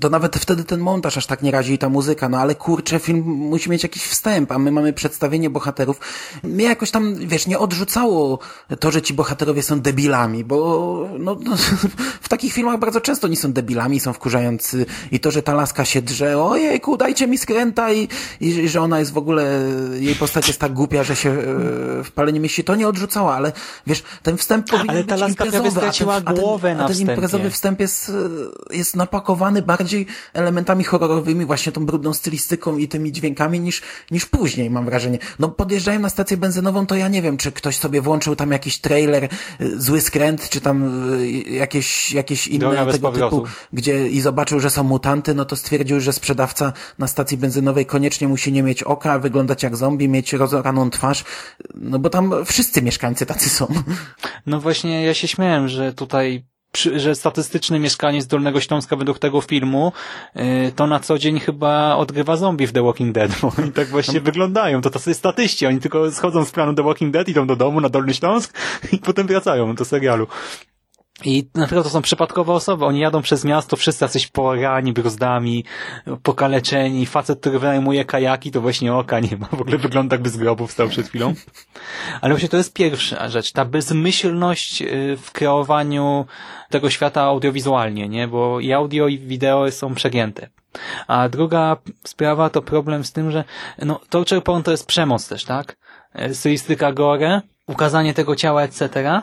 To nawet wtedy ten montaż aż tak nie razi i ta muzyka, no ale kurczę, film musi mieć jakiś wstęp, a my mamy przedstawienie bohaterów. Mnie jakoś tam, wiesz, nie odrzucało to, że ci bohaterowie są debilami, bo no, no, w takich filmach bardzo często oni są debilami, są wkurzający i to, że ta laska się drze, ojejku, dajcie mi skręta i, i że ona jest w ogóle, jej postać jest tak głupia, że się e, w pale nie mieści, to nie odrzucała, ale wiesz, ten wstęp powinien Ale ta być laska imprezowy, straciła a ten, a ten, głowę na a ten imprezowy wstęp jest, e, jest napakowany bardziej elementami horrorowymi, właśnie tą brudną stylistyką i tymi dźwiękami niż, niż później, mam wrażenie. No podjeżdżają na stację benzynową, to ja nie wiem, czy ktoś sobie włączył tam jakiś trailer, e, zły skręt, czy tam e, jakieś, jakieś Droga inne bez tego typu, gdzie i zobaczył, że są mutanty, no to stwierdził, że sprzedawca na stacji benzynowej koniecznie musi nie mieć oka, wyglądać jak zombie, mieć rozoraną twarz, no bo tam wszyscy mieszkańcy tacy są. No właśnie, ja się śmiałem, że tutaj że statystyczne mieszkanie z Dolnego Śląska według tego filmu yy, to na co dzień chyba odgrywa zombie w The Walking Dead, bo oni tak właśnie wyglądają. To tacy statyści, oni tylko schodzą z planu The Walking Dead, idą do domu na Dolny Śląsk i potem wracają do serialu. I naprawdę to są przypadkowe osoby. Oni jadą przez miasto, wszyscy jacyś porani, bruzdami, pokaleczeni. Facet, który wynajmuje kajaki, to właśnie oka nie ma. W ogóle wygląda jakby z grobu wstał przed chwilą. Ale właśnie to jest pierwsza rzecz. Ta bezmyślność y, w kreowaniu tego świata audiowizualnie, nie? Bo i audio i wideo są przegięte. A druga sprawa to problem z tym, że no, torture porn to jest przemoc też, tak? E, Stylistyka gore, ukazanie tego ciała, etc.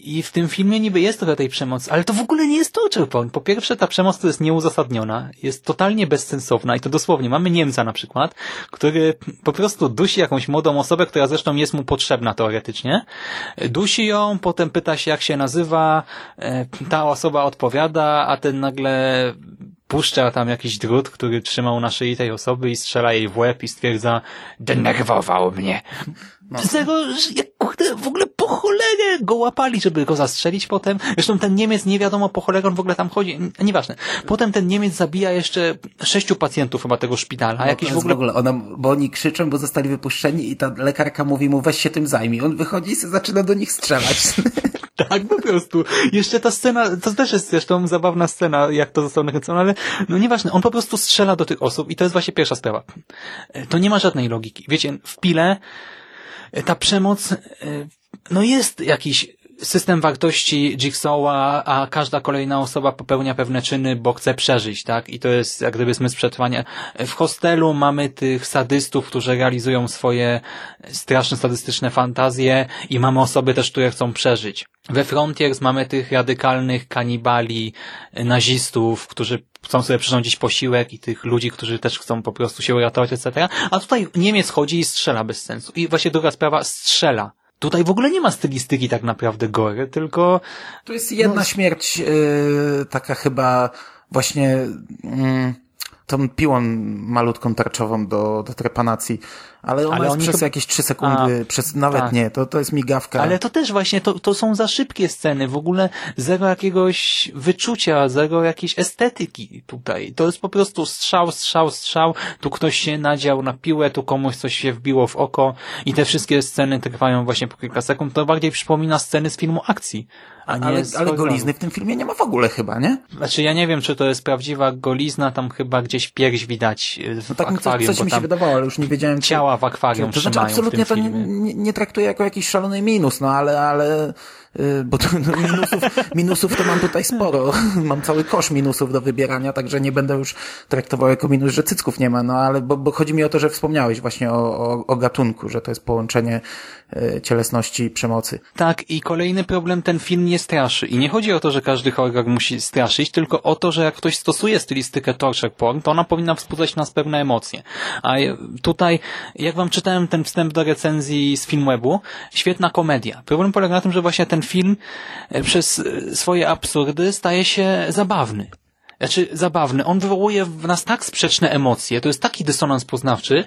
I w tym filmie niby jest trochę tej przemocy, ale to w ogóle nie jest torture porn. Po pierwsze, ta przemoc to jest nieuzasadniona, jest totalnie bezsensowna i to dosłownie. Mamy Niemca na przykład, który po prostu dusi jakąś młodą osobę, która zresztą jest mu potrzebna teoretycznie. Dusi ją, potem pyta się jak się nazywa, e, ta osoba odpowiada, a ten nagle puszcza tam jakiś drut, który trzymał na szyi tej osoby i strzela jej w łeb i stwierdza denerwował mnie. Z tego, że jak kurde, w ogóle go łapali, żeby go zastrzelić potem. Zresztą ten Niemiec nie wiadomo po cholerę on w ogóle tam chodzi. Nieważne. Potem ten Niemiec zabija jeszcze sześciu pacjentów chyba tego szpitala. No, jakiś w ogóle... w ogóle ona, bo oni krzyczą, bo zostali wypuszczeni i ta lekarka mówi mu, weź się tym zajmij. On wychodzi i zaczyna do nich strzelać. Tak, po prostu. Jeszcze ta scena, to też jest zresztą zabawna scena, jak to zostało nakręcone, ale no nieważne, on po prostu strzela do tych osób i to jest właśnie pierwsza sprawa. E, To nie ma żadnej logiki. Wiecie, w Pile ta przemoc, e, no jest jakiś system wartości Jigsaw'a, a każda kolejna osoba popełnia pewne czyny, bo chce przeżyć, tak? I to jest jak gdyby zmysł przetrwania. W hostelu mamy tych sadystów, którzy realizują swoje straszne sadystyczne fantazje i mamy osoby też, które chcą przeżyć. We Frontiers mamy tych radykalnych kanibali, nazistów, którzy chcą sobie przyrządzić posiłek i tych ludzi, którzy też chcą po prostu się uratować, etc. A tutaj Niemiec chodzi i strzela bez sensu. I właśnie druga sprawa, strzela. Tutaj w ogóle nie ma stylistyki tak naprawdę gory, tylko To jest jedna śmierć, yy, taka chyba właśnie mm, tą piłą malutką tarczową do, do trepanacji, ale ona Ale jest przez chyba- jakieś trzy sekundy, A, przez nawet tak. nie, to, to jest migawka. Ale to też właśnie, to, to są za szybkie sceny, w ogóle zero jakiegoś wyczucia, zero jakiejś estetyki tutaj. To jest po prostu strzał, strzał, strzał, tu ktoś się nadział na piłę, tu komuś coś się wbiło w oko i te wszystkie sceny trwają właśnie po kilka sekund. To bardziej przypomina sceny z filmu akcji, a nie ale, ale golizny w tym filmie nie ma w ogóle chyba, nie? Znaczy ja nie wiem, czy to jest prawdziwa golizna, tam chyba gdzieś pierś widać y, w No tak, akwarium, coś bo mi się wydawało, ale już nie wiedziałem, ciała w akwarium To znaczy trzymają w absolutnie to nie, nie, nie traktuję jako jakiś szalony minus, no ale, ale bo to, no, minusów, minusów to mam tutaj sporo. Mam cały kosz minusów do wybierania, także nie będę już traktował jako minus, że cycków nie ma, no ale bo, bo chodzi mi o to, że wspomniałeś właśnie o, o, o gatunku, że to jest połączenie y, cielesności i przemocy. Tak, i kolejny problem, ten film nie straszy. I nie chodzi o to, że każdy horror musi straszyć, tylko o to, że jak ktoś stosuje stylistykę torture porn, to ona powinna wzbudzać nas pewne emocje. A tutaj, jak wam czytałem ten wstęp do recenzji z Filmwebu, świetna komedia. Problem polega na tym, że właśnie ten film e, przez e, swoje absurdy staje się zabawny. Znaczy, zabawny. On wywołuje w nas tak sprzeczne emocje. To jest taki dysonans poznawczy,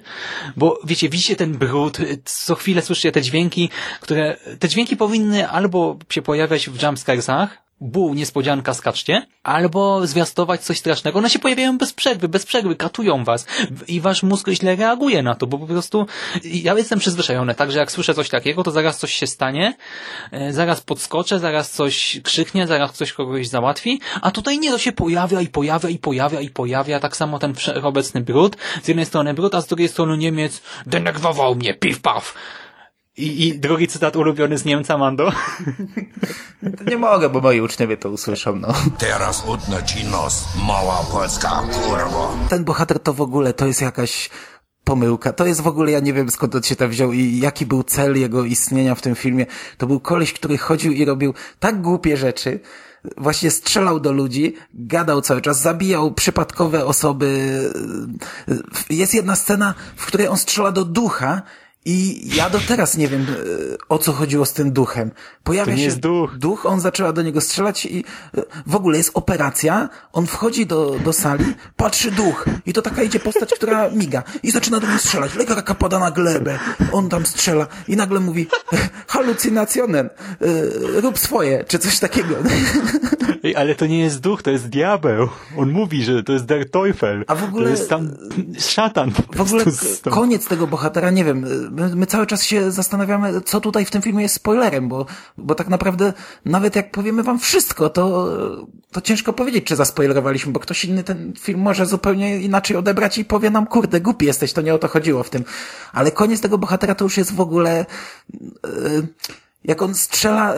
bo wiecie, widzicie ten brud, y, co chwilę słyszycie te dźwięki, które, te dźwięki powinny albo się pojawiać w jumpscaresach, bu, niespodzianka, skaczcie, albo zwiastować coś strasznego. One się pojawiają bez przerwy, bez przerwy, katują was i wasz mózg źle reaguje na to, bo po prostu ja jestem przyzwyczajony, także jak słyszę coś takiego, to zaraz coś się stanie, e, zaraz podskoczę, zaraz coś krzyknie, zaraz ktoś kogoś załatwi, a tutaj nie, to się pojawia i pojawia i pojawia i pojawia, tak samo ten obecny brud, z jednej strony brud, a z drugiej strony Niemiec denerwował mnie, piw paf. I, I drugi cytat ulubiony z Niemca, Mando. Nie mogę, bo moi uczniowie to usłyszą, no. Teraz utnę ci nos, mała polska kurwo. Ten bohater to w ogóle to jest jakaś pomyłka. To jest w ogóle, ja nie wiem skąd on się tam wziął i jaki był cel jego istnienia w tym filmie. To był koleś, który chodził i robił tak głupie rzeczy, właśnie strzelał do ludzi, gadał cały czas, zabijał przypadkowe osoby. Jest jedna scena, w której on strzela do ducha i ja do teraz nie wiem, e, o co chodziło z tym duchem. Pojawia się jest duch. duch, on zaczęła do niego strzelać i e, w ogóle jest operacja, on wchodzi do, do sali, patrzy duch i to taka idzie postać, która miga i zaczyna do niego strzelać. Lekarka pada na glebę, on tam strzela i nagle mówi halucynacjonen, e, rób swoje, czy coś takiego. Ej, ale to nie jest duch, to jest diabeł. On mówi, że to jest der Teufel. A w ogóle- To jest tam szatan W ogóle koniec tego bohatera, nie wiem, my, my cały czas się zastanawiamy, co tutaj w tym filmie jest spoilerem, bo, bo tak naprawdę nawet jak powiemy wam wszystko, to, to ciężko powiedzieć, czy zaspoilerowaliśmy, bo ktoś inny ten film może zupełnie inaczej odebrać i powie nam, kurde, głupi jesteś, to nie o to chodziło w tym. Ale koniec tego bohatera to już jest w ogóle... Yy, jak on strzela,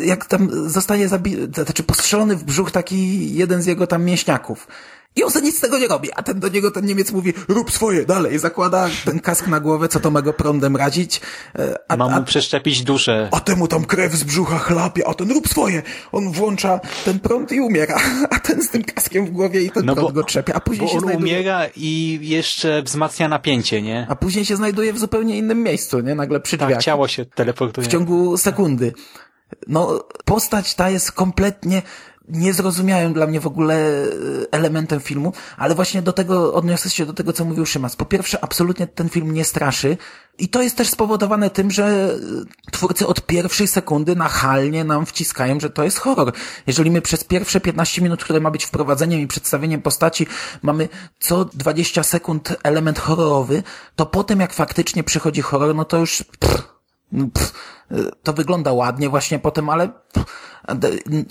jak tam zostaje zabity, znaczy postrzelony w brzuch taki jeden z jego tam mięśniaków. I on sobie nic z tego nie robi, a ten do niego, ten Niemiec mówi, rób swoje, dalej, zakłada ten kask na głowę, co to ma go prądem razić, e, a, Ma a, mu przeszczepić duszę. a temu tam krew z brzucha chlapie, a ten rób swoje. On włącza ten prąd i umiera, a ten z tym kaskiem w głowie i ten No prąd bo- go trzepie, a później Bo się on znajduje... umiera i jeszcze wzmacnia napięcie, nie? A później się znajduje w zupełnie innym miejscu, nie? Nagle przy drzwiach. Tak, ciało się teleportuje. w ciągu sekundy. No, postać ta jest kompletnie niezrozumiałym dla mnie w ogóle e, elementem filmu, ale właśnie do tego odniosę się do tego, co mówił Szymas. Po pierwsze, absolutnie ten film nie straszy i to jest też spowodowane tym, że e, twórcy od pierwszej sekundy nachalnie nam wciskają, że to jest horror. Jeżeli my przez pierwsze 15 minut, które ma być wprowadzeniem i przedstawieniem postaci, mamy co 20 sekund element horrorowy, to potem jak faktycznie przychodzi horror, no to już pff, pff, to wygląda ładnie właśnie potem, ale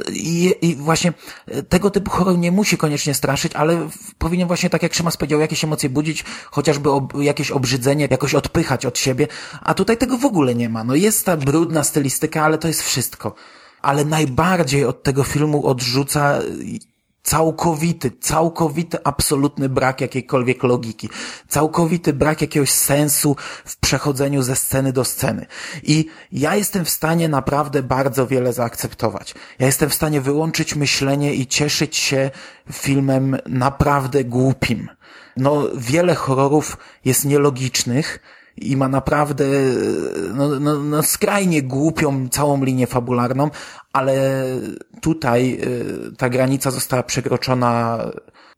i, i właśnie tego typu horror nie musi koniecznie straszyć, ale powinien właśnie, tak jak Szymas powiedział, jakieś emocje budzić, chociażby ob, jakieś obrzydzenie, jakoś odpychać od siebie, a tutaj tego w ogóle nie ma. No jest ta brudna stylistyka, ale to jest wszystko. Ale najbardziej od tego filmu odrzuca całkowity, całkowity, absolutny brak jakiejkolwiek logiki, całkowity brak jakiegoś sensu w przechodzeniu ze sceny do sceny. I ja jestem w stanie naprawdę bardzo wiele zaakceptować. Ja jestem w stanie wyłączyć myślenie i cieszyć się filmem naprawdę głupim. No, wiele horrorów jest nielogicznych, i ma naprawdę no, no, no skrajnie głupią całą linię fabularną, ale tutaj y, ta granica została przekroczona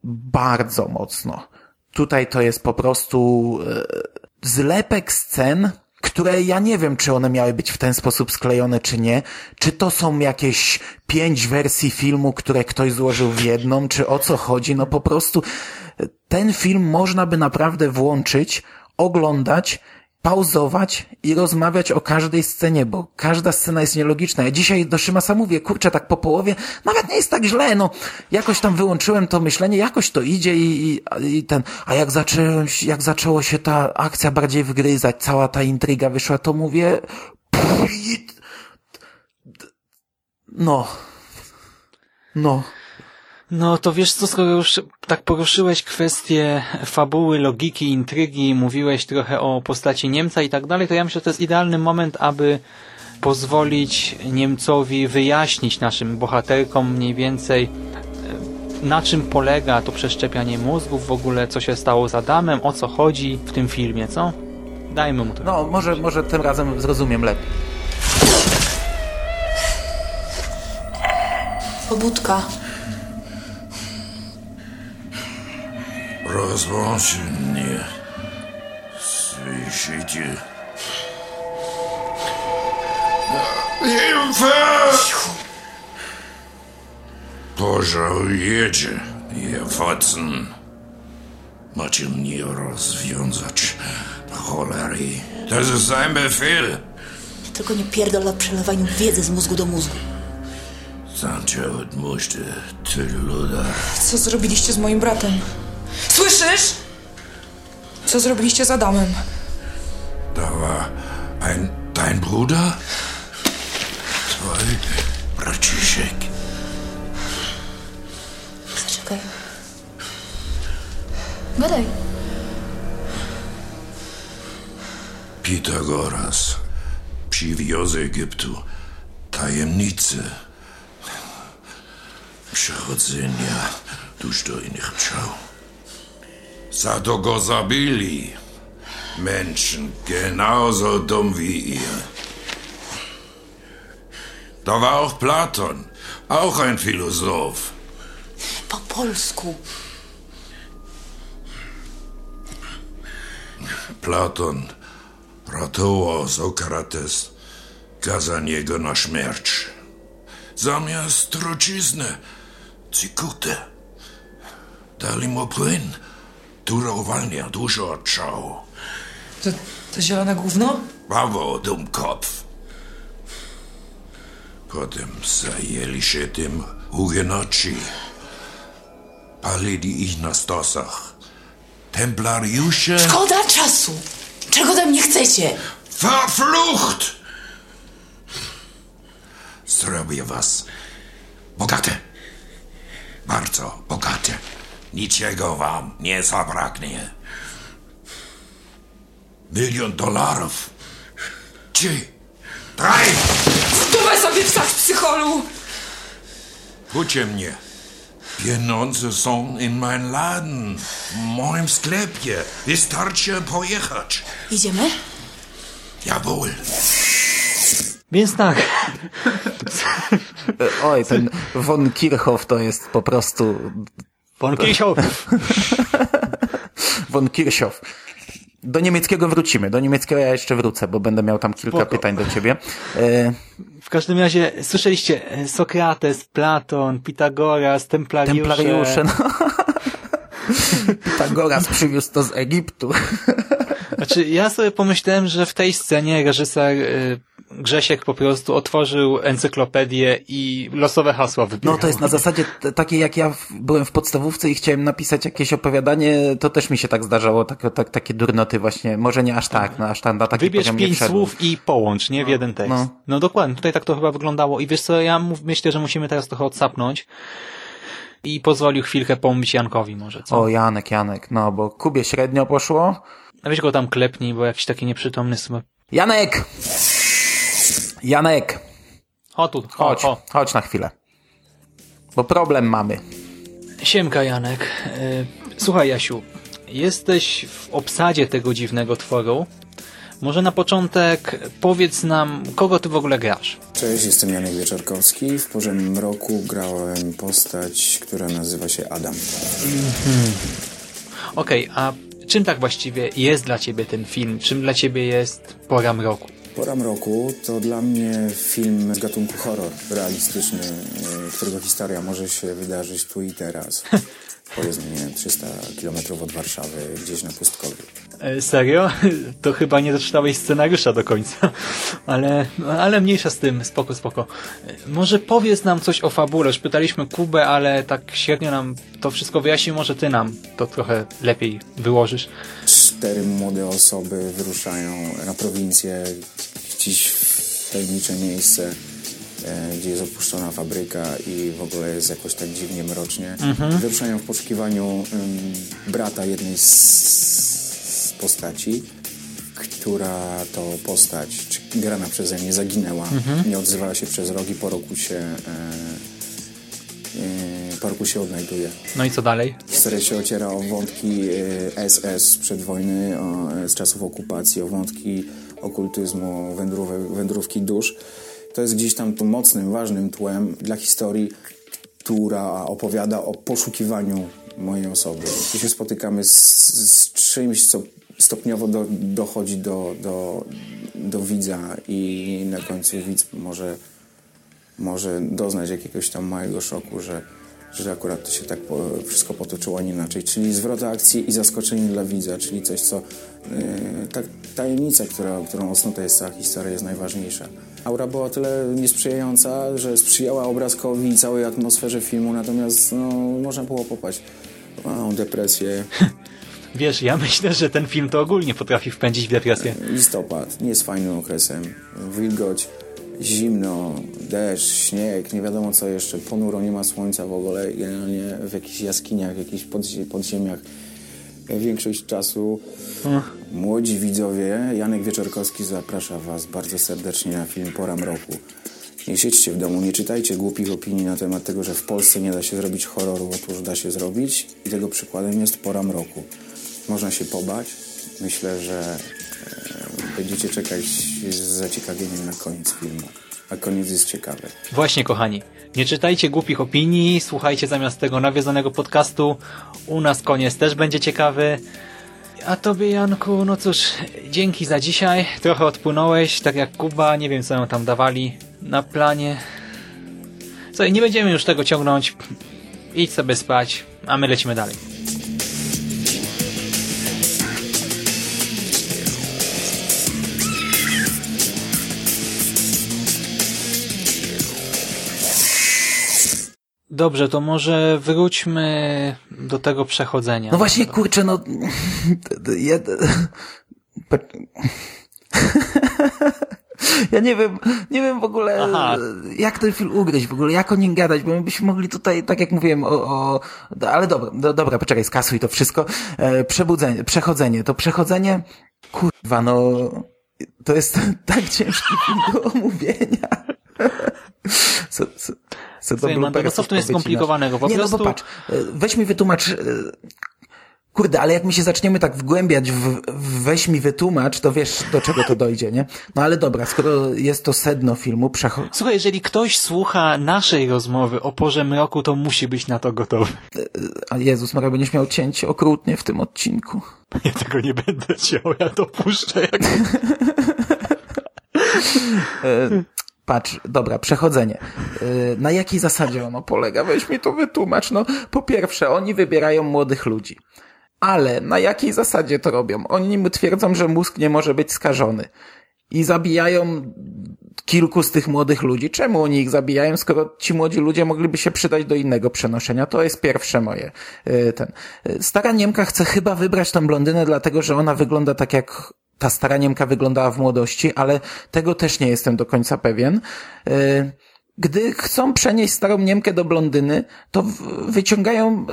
bardzo mocno. Tutaj to jest po prostu y, zlepek scen, które ja nie wiem, czy one miały być w ten sposób sklejone, czy nie. Czy to są jakieś pięć wersji filmu, które ktoś złożył w jedną, czy o co chodzi? No po prostu y, ten film można by naprawdę włączyć, oglądać, pauzować i rozmawiać o każdej scenie, bo każda scena jest nielogiczna. Ja dzisiaj do Szymasa mówię, kurczę, tak po połowie, nawet nie jest tak źle, no. Jakoś tam wyłączyłem to myślenie, jakoś to idzie i, i, i ten, a jak zacząłem, jak zaczęło się ta akcja bardziej wygryzać, cała ta intryga wyszła, to mówię, no. No. No to wiesz co, skoro już tak poruszyłeś kwestię fabuły, logiki, intrygi, mówiłeś trochę o postaci Niemca i tak dalej, to ja myślę, że to jest idealny moment, aby pozwolić Niemcowi wyjaśnić naszym bohaterkom mniej więcej e, na czym polega to przeszczepianie mózgów, w ogóle co się stało z Adamem, o co chodzi w tym filmie, co? Dajmy mu to. No, może, może tym razem zrozumiem lepiej. Pobudka. Rozłączy mnie. Słyszycie? Nimfę! Pożałujecie, je Watson. Macie mnie rozwiązać. Cholery. To jest sein Befehl. Tylko nie pierdol o przelewaniu wiedzy z mózgu do mózgu. Sancho odmuszty tylu lat. Co zrobiliście z moim bratem? Słyszysz? Co zrobiliście z Adamem? Da war ein dein Bruder? Twój braciszek. Zaczekaj. Gadaj. Pitagoras przywiózł Egiptu tajemnicy przechodzenia dostojnych ciał. Za to go zabili. Menschen genauso dumm wie ihr. Da war auch Platon, auch ein Philosoph. Po polsku. Platon ratował Sokrates kazaniego na śmierć. Zamiast trucizny, cykutę. Dali mu płyn, który uwalnia dużo od. To, to zielone gówno? Brawo, Dummkopf. Potem zajęli się tym hugenoci. Palili ich na stosach. Templariusze... Szkoda czasu. Czego ode mnie chcecie? Verflucht! Zrobię was bogate. Bardzo bogate. Niczego wam nie zabraknie. Milion dolarów. Trzy. Drei. Stówę sobie wsadź, psycholu! Słuchajcie mnie. Pieniądze są in mein Laden, w moim sklepie. Wystarczy pojechać. Idziemy? Jawohl. Więc tak, E, Oj, ten von Kirchhoff to jest po prostu von Kirchhoff. von Kirchhoff. Do niemieckiego wrócimy. Do niemieckiego ja jeszcze wrócę, bo będę miał tam kilka Spoko. pytań do ciebie. E, W każdym razie, słyszeliście, e, Sokrates, Platon, Pitagoras, Templariusze. templariusze, no. Pitagoras przywiózł to z Egiptu. Znaczy, ja sobie pomyślałem, że w tej scenie reżyser y, Grzesiek po prostu otworzył encyklopedię i losowe hasła wybierał. No to jest na zasadzie t- takiej, jak ja byłem w podstawówce i chciałem napisać jakieś opowiadanie, to też mi się tak zdarzało, tak, tak, takie durnoty właśnie. Może nie aż tak, no aż tam na taki Wybierz pięć słów i połącz, nie? W jeden tekst. No. no. dokładnie, tutaj tak to chyba wyglądało. I wiesz co, ja myślę, że musimy teraz trochę odsapnąć i pozwolił chwilkę pomówić Jankowi może, co? O, Janek, Janek, no bo Kubie średnio poszło. A weź go tam klepnij, bo jakiś taki nieprzytomny sm... Janek! Janek! O tu, o, Chodź, o. chodź na chwilę. Bo problem mamy. Siemka Janek. Y, Słuchaj Jasiu, jesteś w obsadzie tego dziwnego tworu. Może na początek powiedz nam, kogo ty w ogóle grasz? Cześć, jestem Janek Wieczorkowski. W Pożemnym Roku grałem postać, która nazywa się Adam. Okej, a czym tak właściwie jest dla ciebie ten film? Czym dla ciebie jest Pora Mroku? Pora Mroku to dla mnie film z gatunku horror realistyczny, y, którego historia może się wydarzyć tu i teraz. Powiedzmy, nie wiem, 300 kilometrów od Warszawy, gdzieś na pustkowiu. E, serio? To chyba nie doczytałeś scenariusza do końca. Ale, ale mniejsza z tym, spoko, spoko. E, Może powiedz nam coś o fabule. Już pytaliśmy Kubę, ale tak średnio nam to wszystko wyjaśni. Może ty nam to trochę lepiej wyłożysz. Cztery młode osoby wyruszają na prowincję, gdzieś w tajemnicze miejsce, gdzie jest opuszczona fabryka i w ogóle jest jakoś tak dziwnie mrocznie. Wyruszają w poszukiwaniu ym, brata jednej z, z postaci, która to postać, czy grana przeze mnie, zaginęła. Nie odzywała się przez rok i po roku się, e, e, po roku się odnajduje. No i co dalej? Historia się ociera o wątki e, SS przed wojny, o, e, z czasów okupacji, o wątki okultyzmu, wędrówek, wędrówki dusz. To jest gdzieś tam tu mocnym, ważnym tłem dla historii, która opowiada o poszukiwaniu mojej osoby. Tu się spotykamy z, z czymś, co stopniowo do, dochodzi do, do, do widza i na końcu widz może, może doznać jakiegoś tam małego szoku, że że akurat to się tak po, wszystko potoczyło, a nie inaczej. Czyli zwrot akcji i zaskoczenie dla widza, czyli coś, co... Yy, ta tajemnica, która, którą osnuta jest cała historia, jest najważniejsza. Aura była tyle niesprzyjająca, że sprzyjała obrazkowi i całej atmosferze filmu, natomiast no, można było popaść małą depresję. Wiesz, ja myślę, że ten film to ogólnie potrafi wpędzić w depresję. Listopad nie jest fajnym okresem. Wilgoć, zimno, deszcz, śnieg, nie wiadomo co jeszcze, ponuro, nie ma słońca w ogóle, generalnie w jakichś jaskiniach, w jakichś podzie podziemiach. Większość czasu młodzi widzowie, Janek Wieczorkowski zaprasza Was bardzo serdecznie na film Pora Mroku. Nie siedźcie w domu, nie czytajcie głupich opinii na temat tego, że w Polsce nie da się zrobić horroru, otóż da się zrobić i tego przykładem jest Pora Mroku. Można się pobać. Myślę, że e, będziecie czekać z zaciekawieniem na koniec filmu. A koniec jest ciekawy. Właśnie, kochani, nie czytajcie głupich opinii, słuchajcie zamiast tego nawiązanego podcastu. U nas koniec też będzie ciekawy. A tobie, Janku, no cóż, dzięki za dzisiaj. Trochę odpłynąłeś, tak jak Kuba, nie wiem co ją tam dawali na planie. Słuchaj, nie będziemy już tego ciągnąć. Idź sobie spać, a my lecimy dalej. Dobrze, to może wróćmy do tego przechodzenia. No właśnie, kurczę, no... Ja, ja nie wiem, nie wiem w ogóle, Aha. jak ten film ugryźć, w ogóle, jak o nim gadać, bo my byśmy mogli tutaj, tak jak mówiłem, o, o ale dobra, do, dobra, poczekaj, skasuj to wszystko. E, przebudzenie, przechodzenie, to przechodzenie, kurwa, no, to jest tak ciężki film do omówienia. Co do no co w tym jest skomplikowanego? Po nie, prostu... no bo patrz, e, weź mi wytłumacz, e, kurde, ale jak my się zaczniemy tak wgłębiać w, w weź mi wytłumacz, to wiesz, do czego to dojdzie, nie? No ale dobra, skoro jest to sedno filmu, przecho... Słuchaj, jeżeli ktoś słucha naszej rozmowy o porze mroku, to musi być na to gotowy. A Jezus Maria, będziesz miał cięć okrutnie w tym odcinku. Ja tego nie będę ciął, ja to puszczę jak... Patrz, dobra, przechodzenie. E, Na jakiej zasadzie ono polega? Weź mi to wytłumacz. No, po pierwsze, oni wybierają młodych ludzi. Ale na jakiej zasadzie to robią? Oni mu twierdzą, że mózg nie może być skażony. I zabijają kilku z tych młodych ludzi. Czemu oni ich zabijają, skoro ci młodzi ludzie mogliby się przydać do innego przenoszenia? To jest pierwsze moje. e, Ten. E, Stara Niemka chce chyba wybrać tą blondynę, dlatego że ona wygląda tak jak ta stara Niemka wyglądała w młodości, ale tego też nie jestem do końca pewien. E, Gdy chcą przenieść starą Niemkę do blondyny, to wyciągają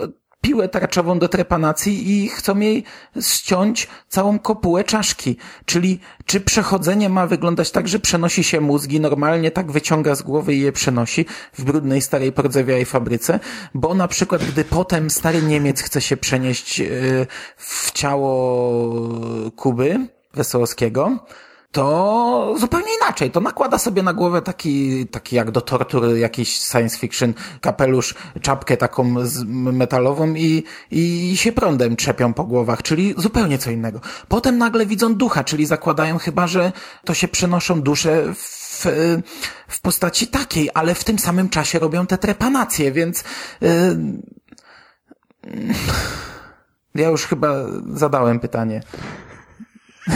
piłę tarczową do trepanacji i chcą jej ściąć całą kopułę czaszki. Czyli czy przechodzenie ma wyglądać tak, że przenosi się mózgi, normalnie tak wyciąga z głowy i je przenosi w brudnej, starej, pordzewiałej fabryce, bo na przykład gdy potem stary Niemiec chce się przenieść e, w ciało Kuby Wesołowskiego, to zupełnie inaczej. To nakłada sobie na głowę taki, taki jak do tortur jakiś science fiction kapelusz, czapkę taką z metalową i, i się prądem trzepią po głowach, czyli zupełnie co innego. Potem nagle widzą ducha, czyli zakładają chyba, że to się przenoszą dusze w, w postaci takiej, ale w tym samym czasie robią te trepanacje, więc yy, ja już chyba zadałem pytanie.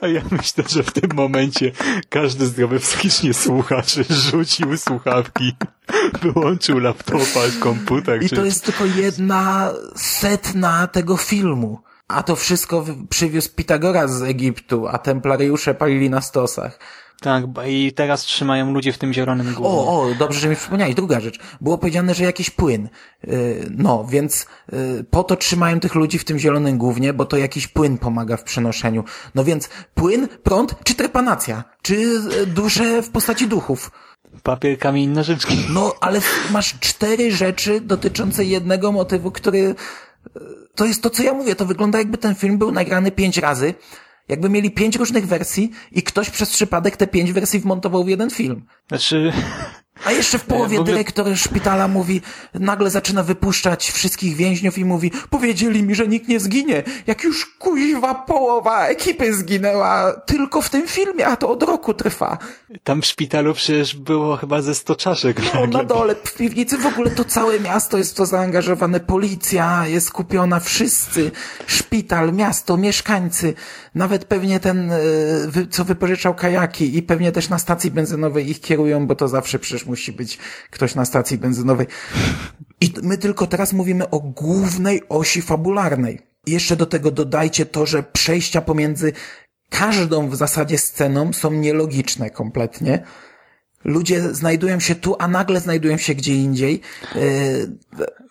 A ja myślę, że w tym momencie każdy zdrowy psychicznie słuchacz rzucił słuchawki, wyłączył laptopa, komputer. I czy... to jest tylko jedna setna tego filmu. A to wszystko przywiózł Pitagoras z Egiptu, a templariusze palili na stosach. Tak, i teraz trzymają ludzie w tym zielonym głównie. O, o, dobrze, że mi przypomniałeś. Druga rzecz. Było powiedziane, że jakiś płyn. Yy, no, więc yy, po to trzymają tych ludzi w tym zielonym głównie, bo to jakiś płyn pomaga w przenoszeniu. No więc płyn, prąd, czy trepanacja? Czy yy, dusze w postaci duchów? Papier, kamień, nożyczki. No, ale masz cztery rzeczy dotyczące jednego motywu, który... To jest to, co ja mówię. To wygląda jakby ten film był nagrany pięć razy. Jakby mieli pięć różnych wersji i ktoś przez przypadek te pięć wersji wmontował w jeden film. Znaczy, A jeszcze w połowie dyrektor szpitala mówi, nagle zaczyna wypuszczać wszystkich więźniów i mówi, powiedzieli mi, że nikt nie zginie. Jak już kuźwa połowa ekipy zginęła tylko w tym filmie, a to od roku trwa. Tam w szpitalu przecież było chyba ze 100 czaszek. No, na dole, w piwnicy w ogóle to całe miasto jest w to zaangażowane, policja jest kupiona, wszyscy, szpital, miasto, mieszkańcy, nawet pewnie ten, e, co wypożyczał kajaki i pewnie też na stacji benzynowej ich kierują, bo to zawsze przecież musi być ktoś na stacji benzynowej. I my tylko teraz mówimy o głównej osi fabularnej. Jeszcze do tego dodajcie to, że przejścia pomiędzy każdą w zasadzie sceną są nielogiczne kompletnie. Ludzie znajdują się tu, a nagle znajdują się gdzie indziej. Yy,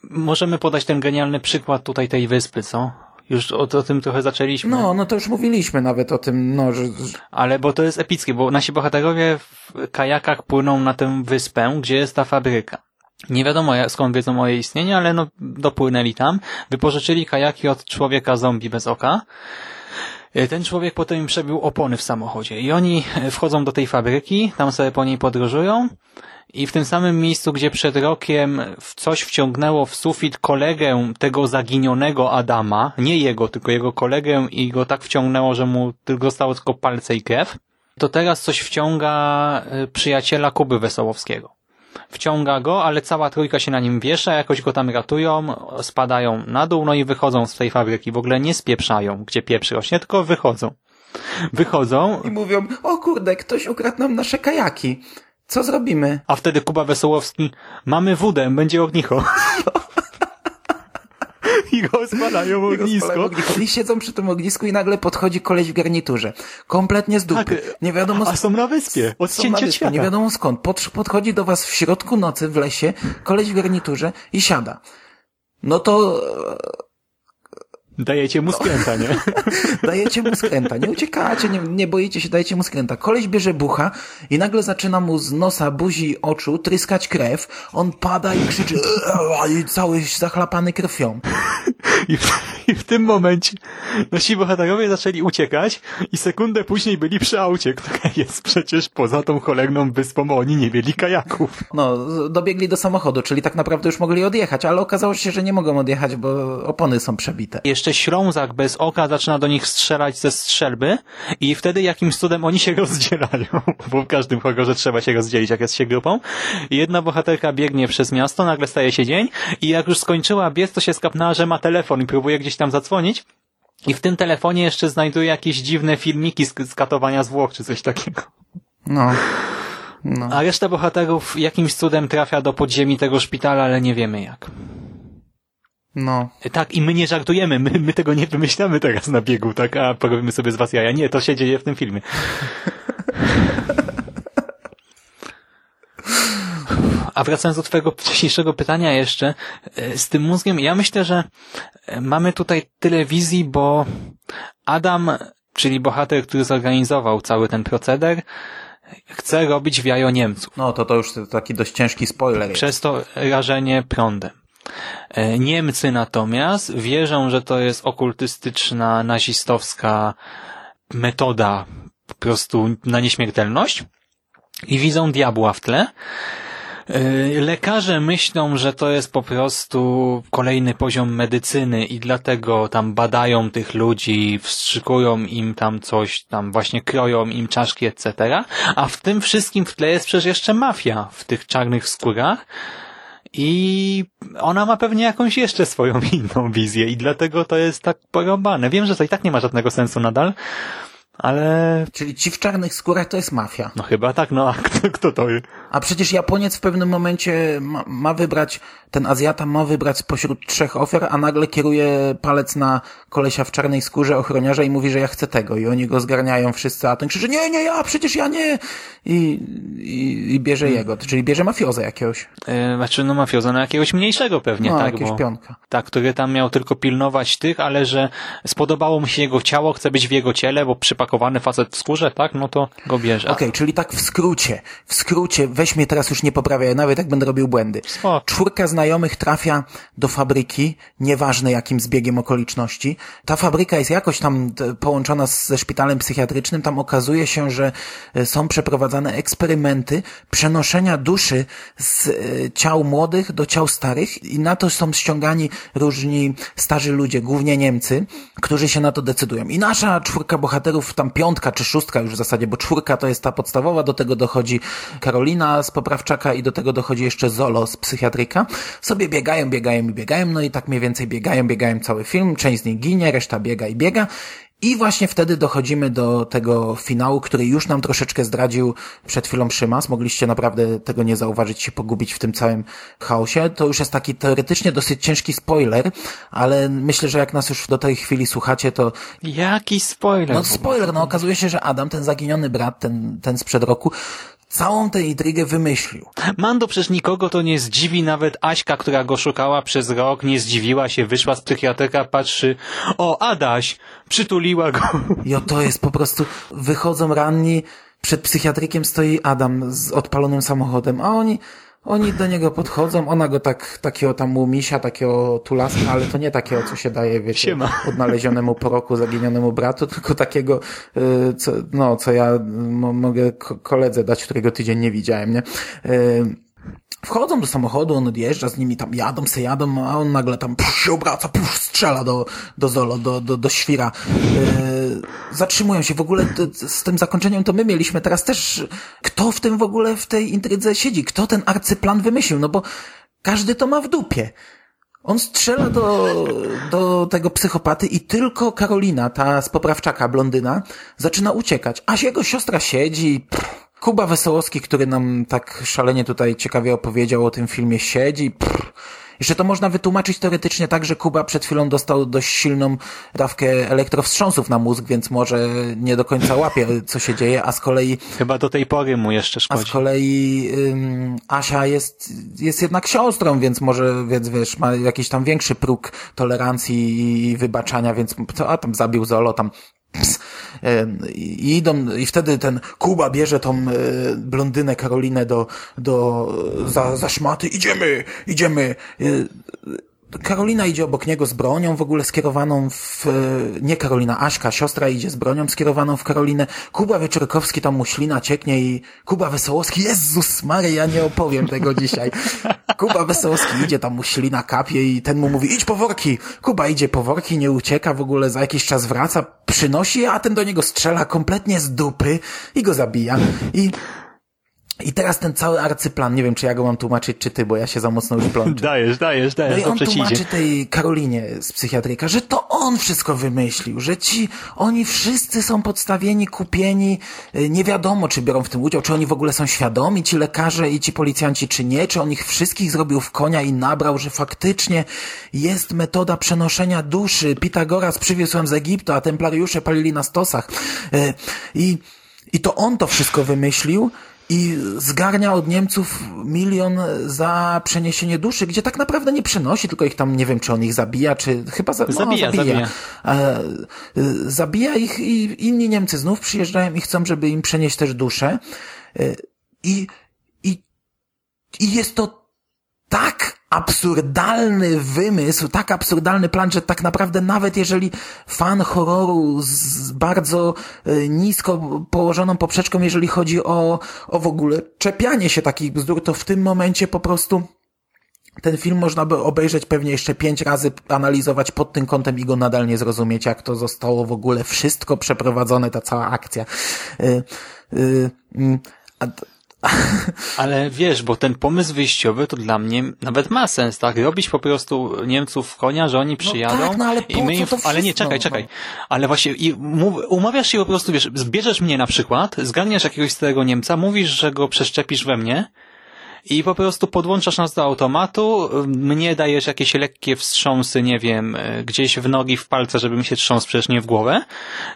Możemy podać ten genialny przykład tutaj tej wyspy, co? Już o, o tym trochę zaczęliśmy. No, no to już mówiliśmy nawet o tym, no, że, Ale bo to jest epickie, bo nasi bohaterowie w kajakach płyną na tę wyspę, gdzie jest ta fabryka. Nie wiadomo skąd wiedzą o jej istnieniu, ale no dopłynęli tam, wypożyczyli kajaki od człowieka zombie bez oka. E, Ten człowiek potem im przebił opony w samochodzie i oni e, wchodzą do tej fabryki, tam sobie po niej podróżują i w tym samym miejscu, gdzie przed rokiem w coś wciągnęło w sufit kolegę tego zaginionego Adama, nie jego, tylko jego kolegę i go tak wciągnęło, że mu tylko zostało tylko palce i krew, to teraz coś wciąga y, przyjaciela Kuby Wesołowskiego. Wciąga go, ale cała trójka się na nim wiesza, jakoś go tam ratują, spadają na dół, no i wychodzą z tej fabryki. W ogóle nie spieprzają, gdzie pieprz rośnie, tylko wychodzą. Wychodzą, i mówią, o kurde, ktoś ukradł nam nasze kajaki. Co zrobimy? a wtedy Kuba Wesołowski, mamy wódę, będzie ognicho. I go spalają ognisko. I siedzą przy tym ognisku i nagle podchodzi koleś w garniturze. Kompletnie z dupy. Tak, nie wiadomo A są na wyspie, na odcięcie od wyspie, świata. nie wiadomo skąd. Pod, podchodzi do was w środku nocy w lesie, koleś w garniturze i siada. No to Dajecie mu skręta, nie? dajecie mu skręta. Nie uciekacie, nie, nie boicie się, dajecie mu skręta. Koleś bierze bucha i nagle zaczyna mu z nosa, buzi, oczu tryskać krew. On pada i krzyczy i cały zachlapany krwią. I w, I w tym momencie nasi bohaterowie zaczęli uciekać i sekundę później byli przy aucie, które jest przecież poza tą cholerną wyspą, bo oni nie mieli kajaków. No, dobiegli do samochodu, czyli tak naprawdę już mogli odjechać, ale okazało się, że nie mogą odjechać, bo opony są przebite. Jeszcze Śrązak bez oka zaczyna do nich strzelać ze strzelby i wtedy jakimś cudem oni się rozdzielają, bo w każdym horrorze trzeba się rozdzielić, jak jest się grupą. Jedna bohaterka biegnie przez miasto, nagle staje się dzień i jak już skończyła biec, to się skapnęła, że ma telefon i próbuje gdzieś tam zadzwonić. I w tym telefonie jeszcze znajduje jakieś dziwne filmiki z, z katowania zwłok czy coś takiego. No. No. A reszta bohaterów jakimś cudem trafia do podziemi tego szpitala, ale nie wiemy jak. No. Tak, i my nie żartujemy, my, my tego nie wymyślamy teraz na biegu, tak, a porobimy sobie z was jaja. Nie, to się dzieje w tym filmie. A wracając do twojego wcześniejszego pytania jeszcze, e, z tym mózgiem, ja myślę, że e, mamy tutaj tyle wizji, bo Adam, czyli bohater, który zorganizował cały ten proceder, chce robić w jajo Niemców. No, to to już taki dość ciężki spoiler jest. Przez to rażenie prądem. E, Niemcy natomiast wierzą, że to jest okultystyczna, nazistowska metoda po prostu na nieśmiertelność i widzą diabła w tle. E, Lekarze myślą, że to jest po prostu kolejny poziom medycyny i dlatego tam badają tych ludzi, wstrzykują im tam coś, tam właśnie kroją im czaszki, etc. A w tym wszystkim w tle jest przecież jeszcze mafia w tych czarnych skórach i ona ma pewnie jakąś jeszcze swoją inną wizję i dlatego to jest tak porąbane. Wiem, że to i tak nie ma żadnego sensu nadal, ale Czyli ci w czarnych skórach to jest mafia. no chyba tak, no a kto, kto to jest? A przecież Japoniec w pewnym momencie ma, ma wybrać, ten Azjata ma wybrać spośród trzech ofiar, a nagle kieruje palec na kolesia w czarnej skórze ochroniarza i mówi, że ja chcę tego. I oni go zgarniają wszyscy, a ten krzyczy, nie, nie, ja, przecież ja nie. I, i, i bierze jego, czyli bierze mafiozę jakiegoś. Yy, znaczy no mafioza, no jakiegoś mniejszego pewnie, No, tak, jakiegoś bo, pionka. tak, który tam miał tylko pilnować tych, ale że spodobało mu się jego ciało, chce być w jego ciele, bo przypadkowo wypakowany facet w skórze, tak, no to go bierze. Okej, czyli tak w skrócie, w skrócie, weź mnie teraz już nie poprawiaj, nawet jak będę robił błędy. Spoko. Czwórka znajomych trafia do fabryki, nieważne jakim zbiegiem okoliczności. Ta fabryka jest jakoś tam t- połączona z- ze szpitalem psychiatrycznym, tam okazuje się, że e, są przeprowadzane eksperymenty przenoszenia duszy z e, ciał młodych do ciał starych i na to są ściągani różni starzy ludzie, głównie Niemcy, którzy się na to decydują. I nasza czwórka bohaterów, tam piątka czy szóstka już w zasadzie, bo czwórka to jest ta podstawowa, do tego dochodzi Karolina z Poprawczaka i do tego dochodzi jeszcze Zolo z Psychiatryka, sobie biegają, biegają i biegają, no i tak mniej więcej biegają, biegają cały film, część z nich ginie, reszta biega i biega i właśnie wtedy dochodzimy do tego finału, który już nam troszeczkę zdradził przed chwilą Szymas. Mogliście naprawdę tego nie zauważyć, się pogubić w tym całym chaosie. To już jest taki teoretycznie dosyć ciężki spoiler, ale myślę, że jak nas już do tej chwili słuchacie, to Jaki spoiler. no spoiler, no okazuje się, że Adam, ten zaginiony brat, ten, ten sprzed roku, całą tę intrygę wymyślił. Mando przecież nikogo to nie zdziwi, nawet Aśka, która go szukała przez rok, nie zdziwiła się, wyszła z psychiatryka, patrzy, o Adaś, przytuliła go. I o to jest po prostu, wychodzą ranni, przed psychiatrykiem stoi Adam z odpalonym samochodem, a oni, oni do niego podchodzą, ona go tak, takiego tam łumisia, takiego tulaska, ale to nie takiego, co się daje, wiecie, Siema. odnalezionemu po roku zaginionemu bratu, tylko takiego, y, co, no, co ja mo- mogę ko- koledze dać, którego tydzień nie widziałem, nie? Y, Wchodzą do samochodu, on odjeżdża z nimi, tam jadą se jadą, a on nagle tam pff, się obraca, pff, strzela do, do Zolo, do, do, do świra. Yy, zatrzymują się. W ogóle z tym zakończeniem to my mieliśmy teraz też, kto w tym w ogóle w tej intrydze siedzi? Kto ten arcyplan wymyślił? No bo każdy to ma w dupie. On strzela do, do tego psychopaty i tylko Karolina, ta z poprawczaka, blondyna, zaczyna uciekać. A jego siostra siedzi. Pff, Kuba Wesołowski, który nam tak szalenie tutaj ciekawie opowiedział o tym filmie, siedzi. Pff. Jeszcze to można wytłumaczyć teoretycznie tak, że Kuba przed chwilą dostał dość silną dawkę elektrowstrząsów na mózg, więc może nie do końca łapie, co się dzieje, a z kolei Chyba do tej pory mu jeszcze a z szkodzi. kolei ym, Asia jest, jest jednak siostrą, więc może, więc wiesz, ma jakiś tam większy próg tolerancji i wybaczania, więc to, a tam zabił Zolo, tam ps, i idą, i wtedy ten Kuba bierze tą y, blondynę Karolinę do, do, za, za szmaty, idziemy, idziemy, y, Karolina idzie obok niego z bronią w ogóle skierowaną w... Nie Karolina, Aśka, siostra idzie z bronią skierowaną w Karolinę. Kuba Wieczorkowski tam mu ślina cieknie i Kuba Wesołowski, Jezus Mary, ja nie opowiem tego dzisiaj. Kuba Wesołowski idzie tam mu ślina kapie i ten mu mówi, idź po worki. Kuba idzie po worki, nie ucieka w ogóle, za jakiś czas wraca, przynosi, a ten do niego strzela kompletnie z dupy i go zabija. I... I teraz ten cały arcyplan, nie wiem czy ja go mam tłumaczyć, czy ty, bo ja się za mocno już plączę. Dajesz, dajesz, No dajesz, i on tłumaczy idzie. tej Karolinie z psychiatryka, że to on wszystko wymyślił, że ci, oni wszyscy są podstawieni, kupieni, y, nie wiadomo, czy biorą w tym udział, czy oni w ogóle są świadomi, ci lekarze i ci policjanci, czy nie, czy on ich wszystkich zrobił w konia i nabrał, że faktycznie jest metoda przenoszenia duszy. Pitagoras przywiózł z Egiptu, a templariusze palili na stosach. Y, I, i to on to wszystko wymyślił, i zgarnia od Niemców milion za przeniesienie duszy, gdzie tak naprawdę nie przenosi, tylko ich tam, nie wiem, czy on ich zabija, czy chyba za, Zabija, no, zabija. zabija. E, y, zabija ich i inni Niemcy znów przyjeżdżają i chcą, żeby im przenieść też duszę. E, I, i, i jest to tak absurdalny wymysł, tak absurdalny plan, że tak naprawdę nawet jeżeli fan horroru z bardzo e, nisko położoną poprzeczką, jeżeli chodzi o, o w ogóle czepianie się takich bzdur, to w tym momencie po prostu ten film można by obejrzeć pewnie jeszcze pięć razy, analizować pod tym kątem i go nadal nie zrozumieć, jak to zostało w ogóle wszystko przeprowadzone, ta cała akcja. Y, y, mm, a, Ale wiesz, bo ten pomysł wyjściowy to dla mnie nawet ma sens, tak? Robić po prostu Niemców w konia, że oni przyjadą tak, no ale i my im... to Ale nie, czekaj, no? czekaj. Ale właśnie i mów, umawiasz się po prostu, wiesz, zbierzesz mnie na przykład, zgarniasz jakiegoś starego Niemca, mówisz, że go przeszczepisz we mnie i po prostu podłączasz nas do automatu, mnie dajesz jakieś lekkie wstrząsy, nie wiem, e, gdzieś w nogi, w palce, żeby mi się trząsł, przecież nie w głowę.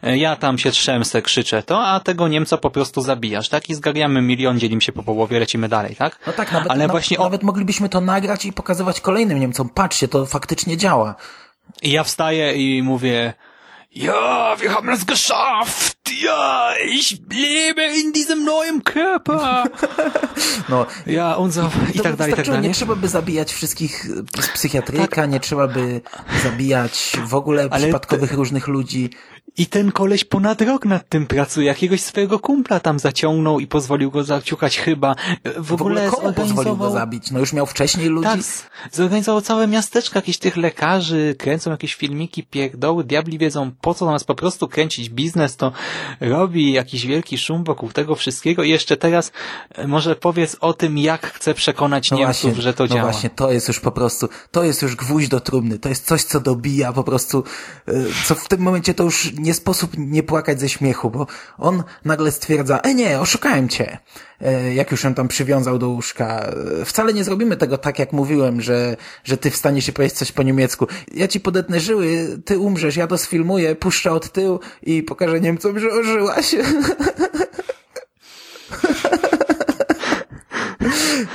E, Ja tam się trzęsę, krzyczę to, a tego Niemca po prostu zabijasz, tak? I zgarniamy milion, dzielimy się po połowie, lecimy dalej, tak? no tak, nawet, Ale na, właśnie nawet moglibyśmy to nagrać i pokazywać kolejnym Niemcom. Patrzcie, to faktycznie działa. I ja wstaję i mówię, ja, wir haben es geschafft! Ja, ich lebe in diesem neuen Körper. No, Ja, so, i to tak dalej, i tak dalej. Nie trzeba by zabijać wszystkich z psychiatryka, nie trzeba by zabijać w ogóle Ale przypadkowych różnych ludzi. I ten koleś ponad rok nad tym pracuje. Jakiegoś swojego kumpla tam zaciągnął i pozwolił go zaciukać chyba. W, W ogóle ogóle komu pozwolił go zorganizował... zabić? No już miał wcześniej ludzi. Tak, zorganizował całe miasteczko jakichś tych lekarzy, kręcą jakieś filmiki, pierdoły, diabli wiedzą po co, zamiast po prostu kręcić biznes, to robi jakiś wielki szum wokół tego wszystkiego. I jeszcze teraz e, może powiedz o tym, jak chce przekonać No Niemców, właśnie, że to no działa. właśnie, to jest już po prostu, to jest już gwóźdź do trumny, to jest coś, co dobija po prostu, y, co w tym momencie to już nie sposób nie płakać ze śmiechu, bo on nagle stwierdza, e nie, oszukałem cię, E, jak już ją tam przywiązał do łóżka. E, Wcale nie zrobimy tego tak, jak mówiłem, że, że ty wstaniesz i powiesz coś po niemiecku. Ja ci podetnę żyły, ty umrzesz, ja to sfilmuję, puszczę od tyłu i pokażę Niemcom, że ożyłaś.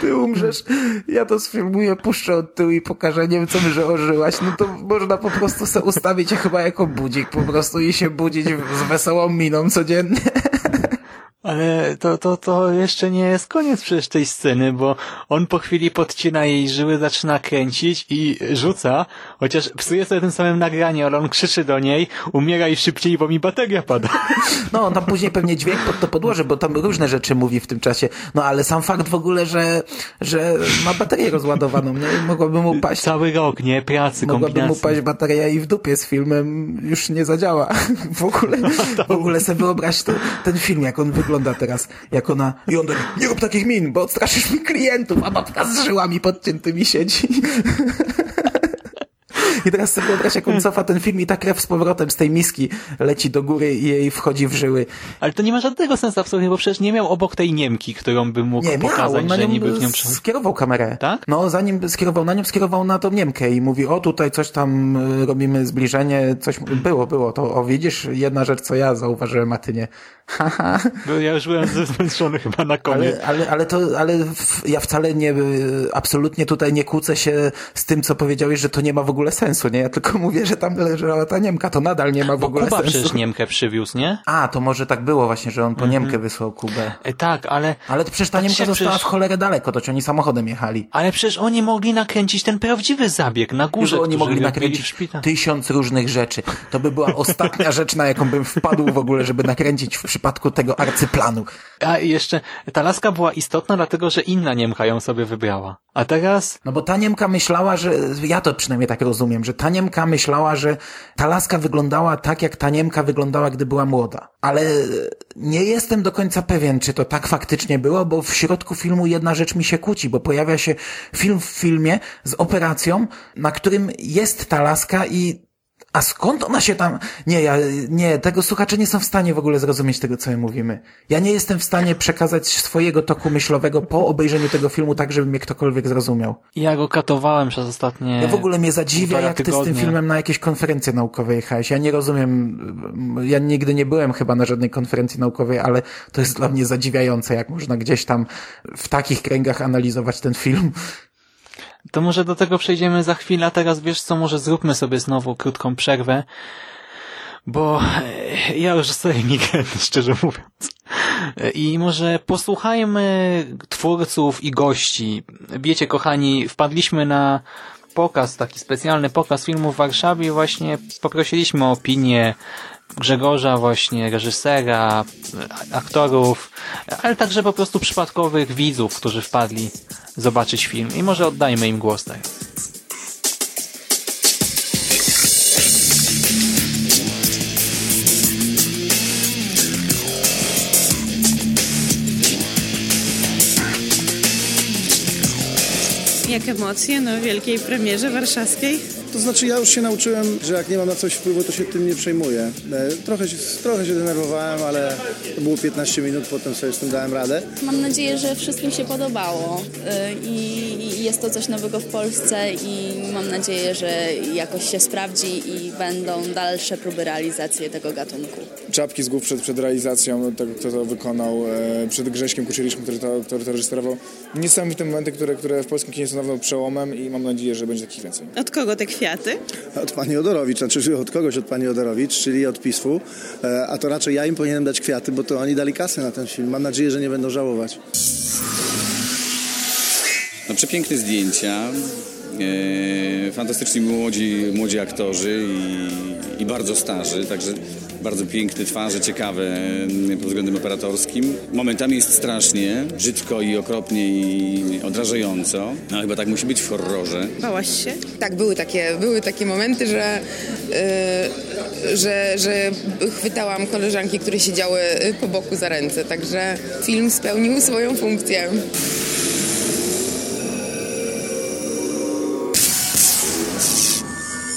ty umrzesz, ja to sfilmuję, puszczę od tyłu i pokażę Niemcom, że ożyłaś, no to można po prostu sobie ustawić chyba jako budzik po prostu i się budzić z wesołą miną codziennie. Ale to, to, to jeszcze nie jest koniec przecież tej sceny, bo on po chwili podcina jej żyły, zaczyna kręcić i rzuca, chociaż psuje sobie tym samym nagranie, ale on krzyczy do niej, umieraj szybciej, bo mi bateria pada. No, on tam później pewnie dźwięk pod to podłoży, bo tam różne rzeczy mówi w tym czasie. No, ale sam fakt w ogóle, że, że ma baterię rozładowaną, nie? I Mogłaby mu paść, Cały rok, nie? Pracy, mogłaby mu kombinacji. paść bateria i w dupie z filmem już nie zadziała. W ogóle, w ogóle sobie wyobraź to, ten film, jak on wygląda teraz, jak ona, i on tak, nie rób takich min, bo odstraszysz mi klientów, a babka z żyłami podciętymi siedzi. I teraz sobie wyobraź, jak on cofa ten film i ta krew z powrotem z tej miski leci do góry i jej wchodzi w żyły. Ale to nie ma żadnego sensu absolutnie, bo przecież nie miał obok tej Niemki, którą by mógł Nie, miał, pokazać, on na że nią niby w nią skierował kamerę. Tak? No, zanim skierował na nią, skierował na tą Niemkę i mówi, o tutaj coś tam y, robimy zbliżenie, coś było, było, to o widzisz, jedna rzecz, co ja zauważyłem, a ty nie. Haha. Bo ja już byłem zmęczony chyba na koniec. Ale, ale, ale to, ale ja wcale nie, y, absolutnie tutaj nie kłócę się z tym, co powiedziałeś, że to nie ma w ogóle sensu, nie? Ja tylko mówię, że tam leżała ta Niemka, to nadal nie ma w Bo ogóle Kuba sensu. przecież Niemkę przywiózł, nie? A, to może tak było właśnie, że on po Niemkę wysłał Kubę. E, tak, ale... Ale to przecież ta Tak Niemka została przecież- w cholerę daleko, to czy oni samochodem jechali. Ale przecież oni mogli nakręcić ten prawdziwy zabieg na górze, oni mogli nakręcić tysiąc różnych rzeczy. To by była ostatnia rzecz, na jaką bym wpadł w ogóle, żeby nakręcić w przypadku tego arcyplanu. A jeszcze, ta laska była istotna, dlatego że inna Niemka ją sobie wybrała. A teraz, No bo ta Niemka myślała, że, ja to przynajmniej tak rozumiem, że ta Niemka myślała, że ta laska wyglądała tak, jak ta Niemka wyglądała, gdy była młoda. Ale nie jestem do końca pewien, czy to tak faktycznie było, bo w środku filmu jedna rzecz mi się kłóci, bo pojawia się film w filmie z operacją, na którym jest ta laska i a skąd ona się tam... Nie, ja, nie, tego słuchacze nie są w stanie w ogóle zrozumieć tego, co my mówimy. Ja nie jestem w stanie przekazać swojego toku myślowego po obejrzeniu tego filmu tak, żeby mnie ktokolwiek zrozumiał. ja go katowałem przez ostatnie... Ja w ogóle mnie zadziwia, jak ty z tym filmem na jakieś konferencje naukowe jechałeś. Ja nie rozumiem, ja nigdy nie byłem chyba na żadnej konferencji naukowej, ale to jest dla mnie zadziwiające, jak można gdzieś tam w takich kręgach analizować ten film. To może do tego przejdziemy za chwilę, a teraz wiesz co, może zróbmy sobie znowu krótką przerwę, bo e, ja już sobie migrę, szczerze mówiąc. E, I może posłuchajmy twórców i gości. Wiecie, kochani, wpadliśmy na pokaz, taki specjalny pokaz filmu w Warszawie właśnie poprosiliśmy o opinię Grzegorza właśnie, reżysera, aktorów, ale także po prostu przypadkowych widzów, którzy wpadli zobaczyć film i może oddajmy im głos tak. Jak emocje na wielkiej premierze warszawskiej? To znaczy ja już się nauczyłem, że jak nie mam na coś wpływu, to się tym nie przejmuję. E, Trochę się, trochę się denerwowałem, ale to było 15 minut, potem sobie z tym dałem radę. Mam nadzieję, że wszystkim się podobało i i jest to coś nowego w Polsce i mam nadzieję, że jakoś się sprawdzi i będą dalsze próby realizacji tego gatunku. Czapki z głów przed, przed realizacją tego, kto to wykonał, e, przed Grześkiem Kuczyliszem, który to, który to reżyserował. Niesamowite momenty, które, które w polskim kinie są na przełomem i mam nadzieję, że będzie takich więcej. Od kogo te kwiaty? Od pani Odorowicz, znaczy od kogoś od pani Odorowicz, czyli od PiSu, e, a to raczej ja im powinienem dać kwiaty, bo to oni dali kasę na ten film. Mam nadzieję, że nie będą żałować. No, przepiękne zdjęcia, e, fantastyczni młodzi, młodzi aktorzy i, i bardzo starzy, także bardzo piękne twarze, ciekawe pod względem operatorskim. Momentami jest strasznie, brzydko i okropnie i odrażająco, no chyba tak musi być w horrorze. Bałaś się? Tak, były takie, były takie momenty, że, y, że, że chwytałam koleżanki, które siedziały po boku za ręce, także film spełnił swoją funkcję.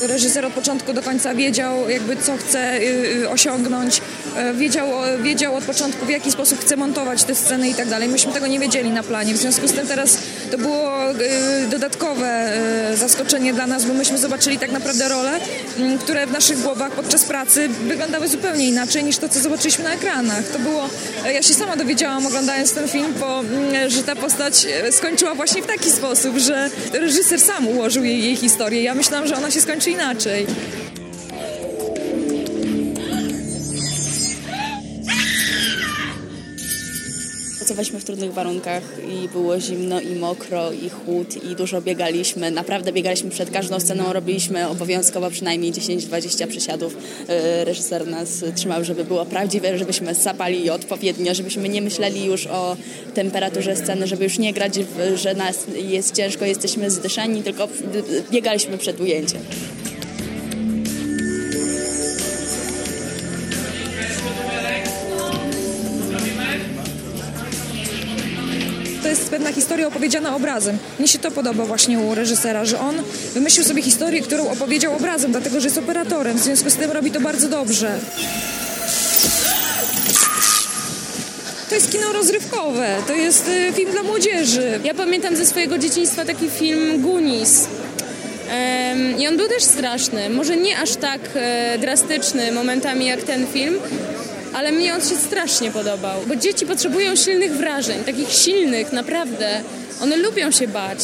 Reżyser od początku do końca wiedział, jakby co chce y, y, osiągnąć, y, wiedział, wiedział od początku, w jaki sposób chce montować te sceny i tak dalej. Myśmy tego nie wiedzieli na planie, w związku z tym teraz to było y, dodatkowe y, zaskoczenie dla nas, bo myśmy zobaczyli tak naprawdę role, y, które w naszych głowach podczas pracy wyglądały zupełnie inaczej niż to, co zobaczyliśmy na ekranach. To było, ja się sama dowiedziałam oglądając ten film, bo, mm, że ta postać y, skończyła właśnie w taki sposób, że reżyser sam ułożył jej, jej historię. Ja myślałam, że ona się skończy inaczej. Pracowaliśmy w trudnych warunkach i było zimno i mokro i chłód i dużo biegaliśmy. Naprawdę biegaliśmy przed każdą sceną, robiliśmy obowiązkowo przynajmniej 10-20 przysiadów. E, Reżyser nas trzymał, żeby było prawdziwe, żebyśmy sapali odpowiednio, żebyśmy nie myśleli już o temperaturze sceny, żeby już nie grać, że nas jest ciężko, jesteśmy zdyszani, tylko biegaliśmy przed ujęciem. Jest pewna historia opowiedziana obrazem. Mnie się to podoba właśnie u reżysera, że on wymyślił sobie historię, którą opowiedział obrazem, dlatego że jest operatorem. W związku z tym robi to bardzo dobrze. To jest kino rozrywkowe, to jest y, film dla młodzieży. Ja pamiętam ze swojego dzieciństwa taki film Goonies. I on był też straszny. Może nie aż tak e, drastyczny momentami jak ten film, ale mnie on się strasznie podobał. Bo dzieci potrzebują silnych wrażeń, takich silnych, naprawdę. One lubią się bać.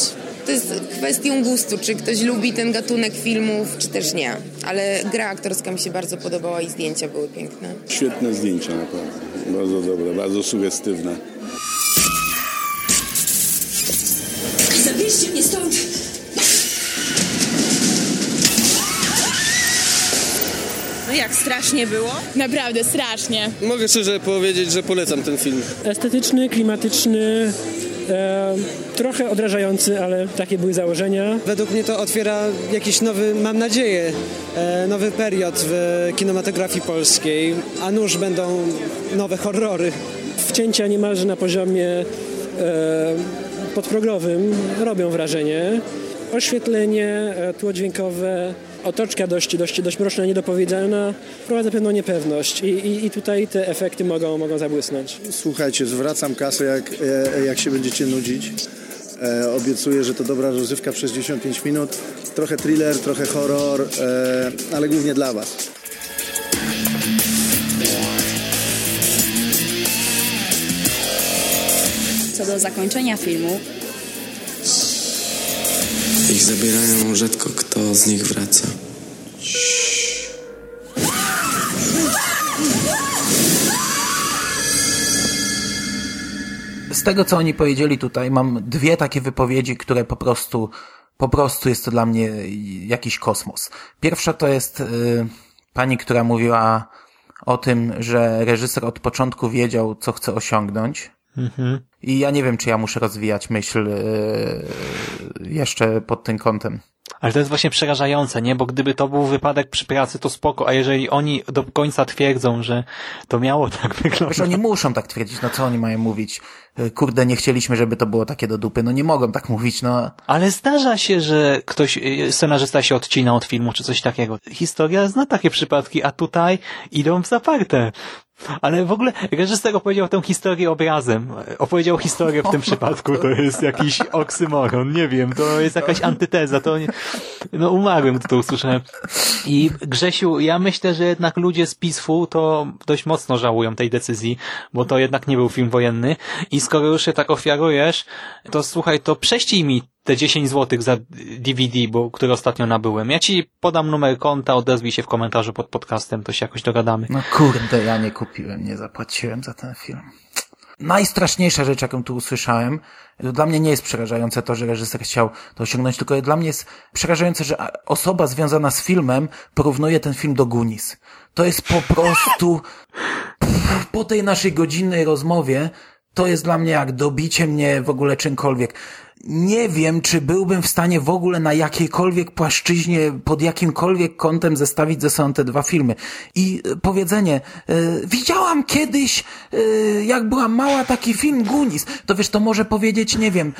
To jest kwestią gustu, czy ktoś lubi ten gatunek filmów, czy też nie. Ale gra aktorska mi się bardzo podobała i zdjęcia były piękne. Świetne zdjęcia naprawdę. Bardzo dobre, bardzo sugestywne. Zabierzcie mnie stąd! Jak, strasznie było? Naprawdę, strasznie. Mogę szczerze powiedzieć, że polecam ten film. Estetyczny, klimatyczny, e, trochę odrażający, ale takie były założenia. Według mnie to otwiera jakiś nowy, mam nadzieję, e, nowy period w kinematografii polskiej, a nuż będą nowe horrory. Wcięcia niemalże na poziomie e, podprogowym robią wrażenie. Oświetlenie, e, tło dźwiękowe, otoczka dość, dość, dość mroczna, niedopowiedziana, wprowadza pewną niepewność i, i, i tutaj te efekty mogą, mogą zabłysnąć. Słuchajcie, zwracam kasę, jak, e, jak się będziecie nudzić. E, obiecuję, że to dobra rozrywka przez 65 minut. Trochę thriller, trochę horror, e, ale głównie dla Was. Co do zakończenia filmu, Ich zabierają, rzadko kto z nich wraca. Z tego, co oni powiedzieli tutaj, mam dwie takie wypowiedzi, które po prostu, po prostu jest to dla mnie jakiś kosmos. Pierwsza to jest y, pani, która mówiła o tym, że reżyser od początku wiedział, co chce osiągnąć. Mhm. I ja nie wiem, czy ja muszę rozwijać myśl y, jeszcze pod tym kątem. Ale to jest właśnie przerażające, nie? Bo gdyby to był wypadek przy pracy, to spoko, a jeżeli oni do końca twierdzą, że to miało tak wyglądać... Wiesz, oni muszą tak twierdzić, no co oni mają mówić? Y, Kurde, nie chcieliśmy, żeby to było takie do dupy. No nie mogą tak mówić, no. Ale zdarza się, że ktoś, y, scenarzysta się odcina od filmu, czy coś takiego. Historia zna takie przypadki, a tutaj idą w zaparte. Ale w ogóle reżyser opowiedział tę historię obrazem. Opowiedział historię w tym przypadku. To jest jakiś oksymoron. Nie wiem, to jest jakaś antyteza. To nie... No umarłem, gdy to usłyszałem. I Grzesiu, ja myślę, że jednak ludzie z Peaceful to dość mocno żałują tej decyzji, bo to jednak nie był film wojenny. I skoro już się tak ofiarujesz, to słuchaj, to prześcij mi te 10 zł za DVD, bo, które ostatnio nabyłem. Ja ci podam numer konta, odezwij się w komentarzu pod podcastem, to się jakoś dogadamy. No kurde, ja nie kupiłem, nie zapłaciłem za ten film. Najstraszniejsza rzecz, jaką tu usłyszałem, dla mnie nie jest przerażające to, że reżyser chciał to osiągnąć, tylko dla mnie jest przerażające, że osoba związana z filmem porównuje ten film do Gunis. To jest po prostu po tej naszej godzinnej rozmowie to jest dla mnie jak dobicie mnie w ogóle czymkolwiek nie wiem, czy byłbym w stanie w ogóle na jakiejkolwiek płaszczyźnie, pod jakimkolwiek kątem zestawić ze sobą te dwa filmy. I e, powiedzenie, e, widziałam kiedyś, e, jak była mała, taki film Gunis. To wiesz, to może powiedzieć, nie wiem,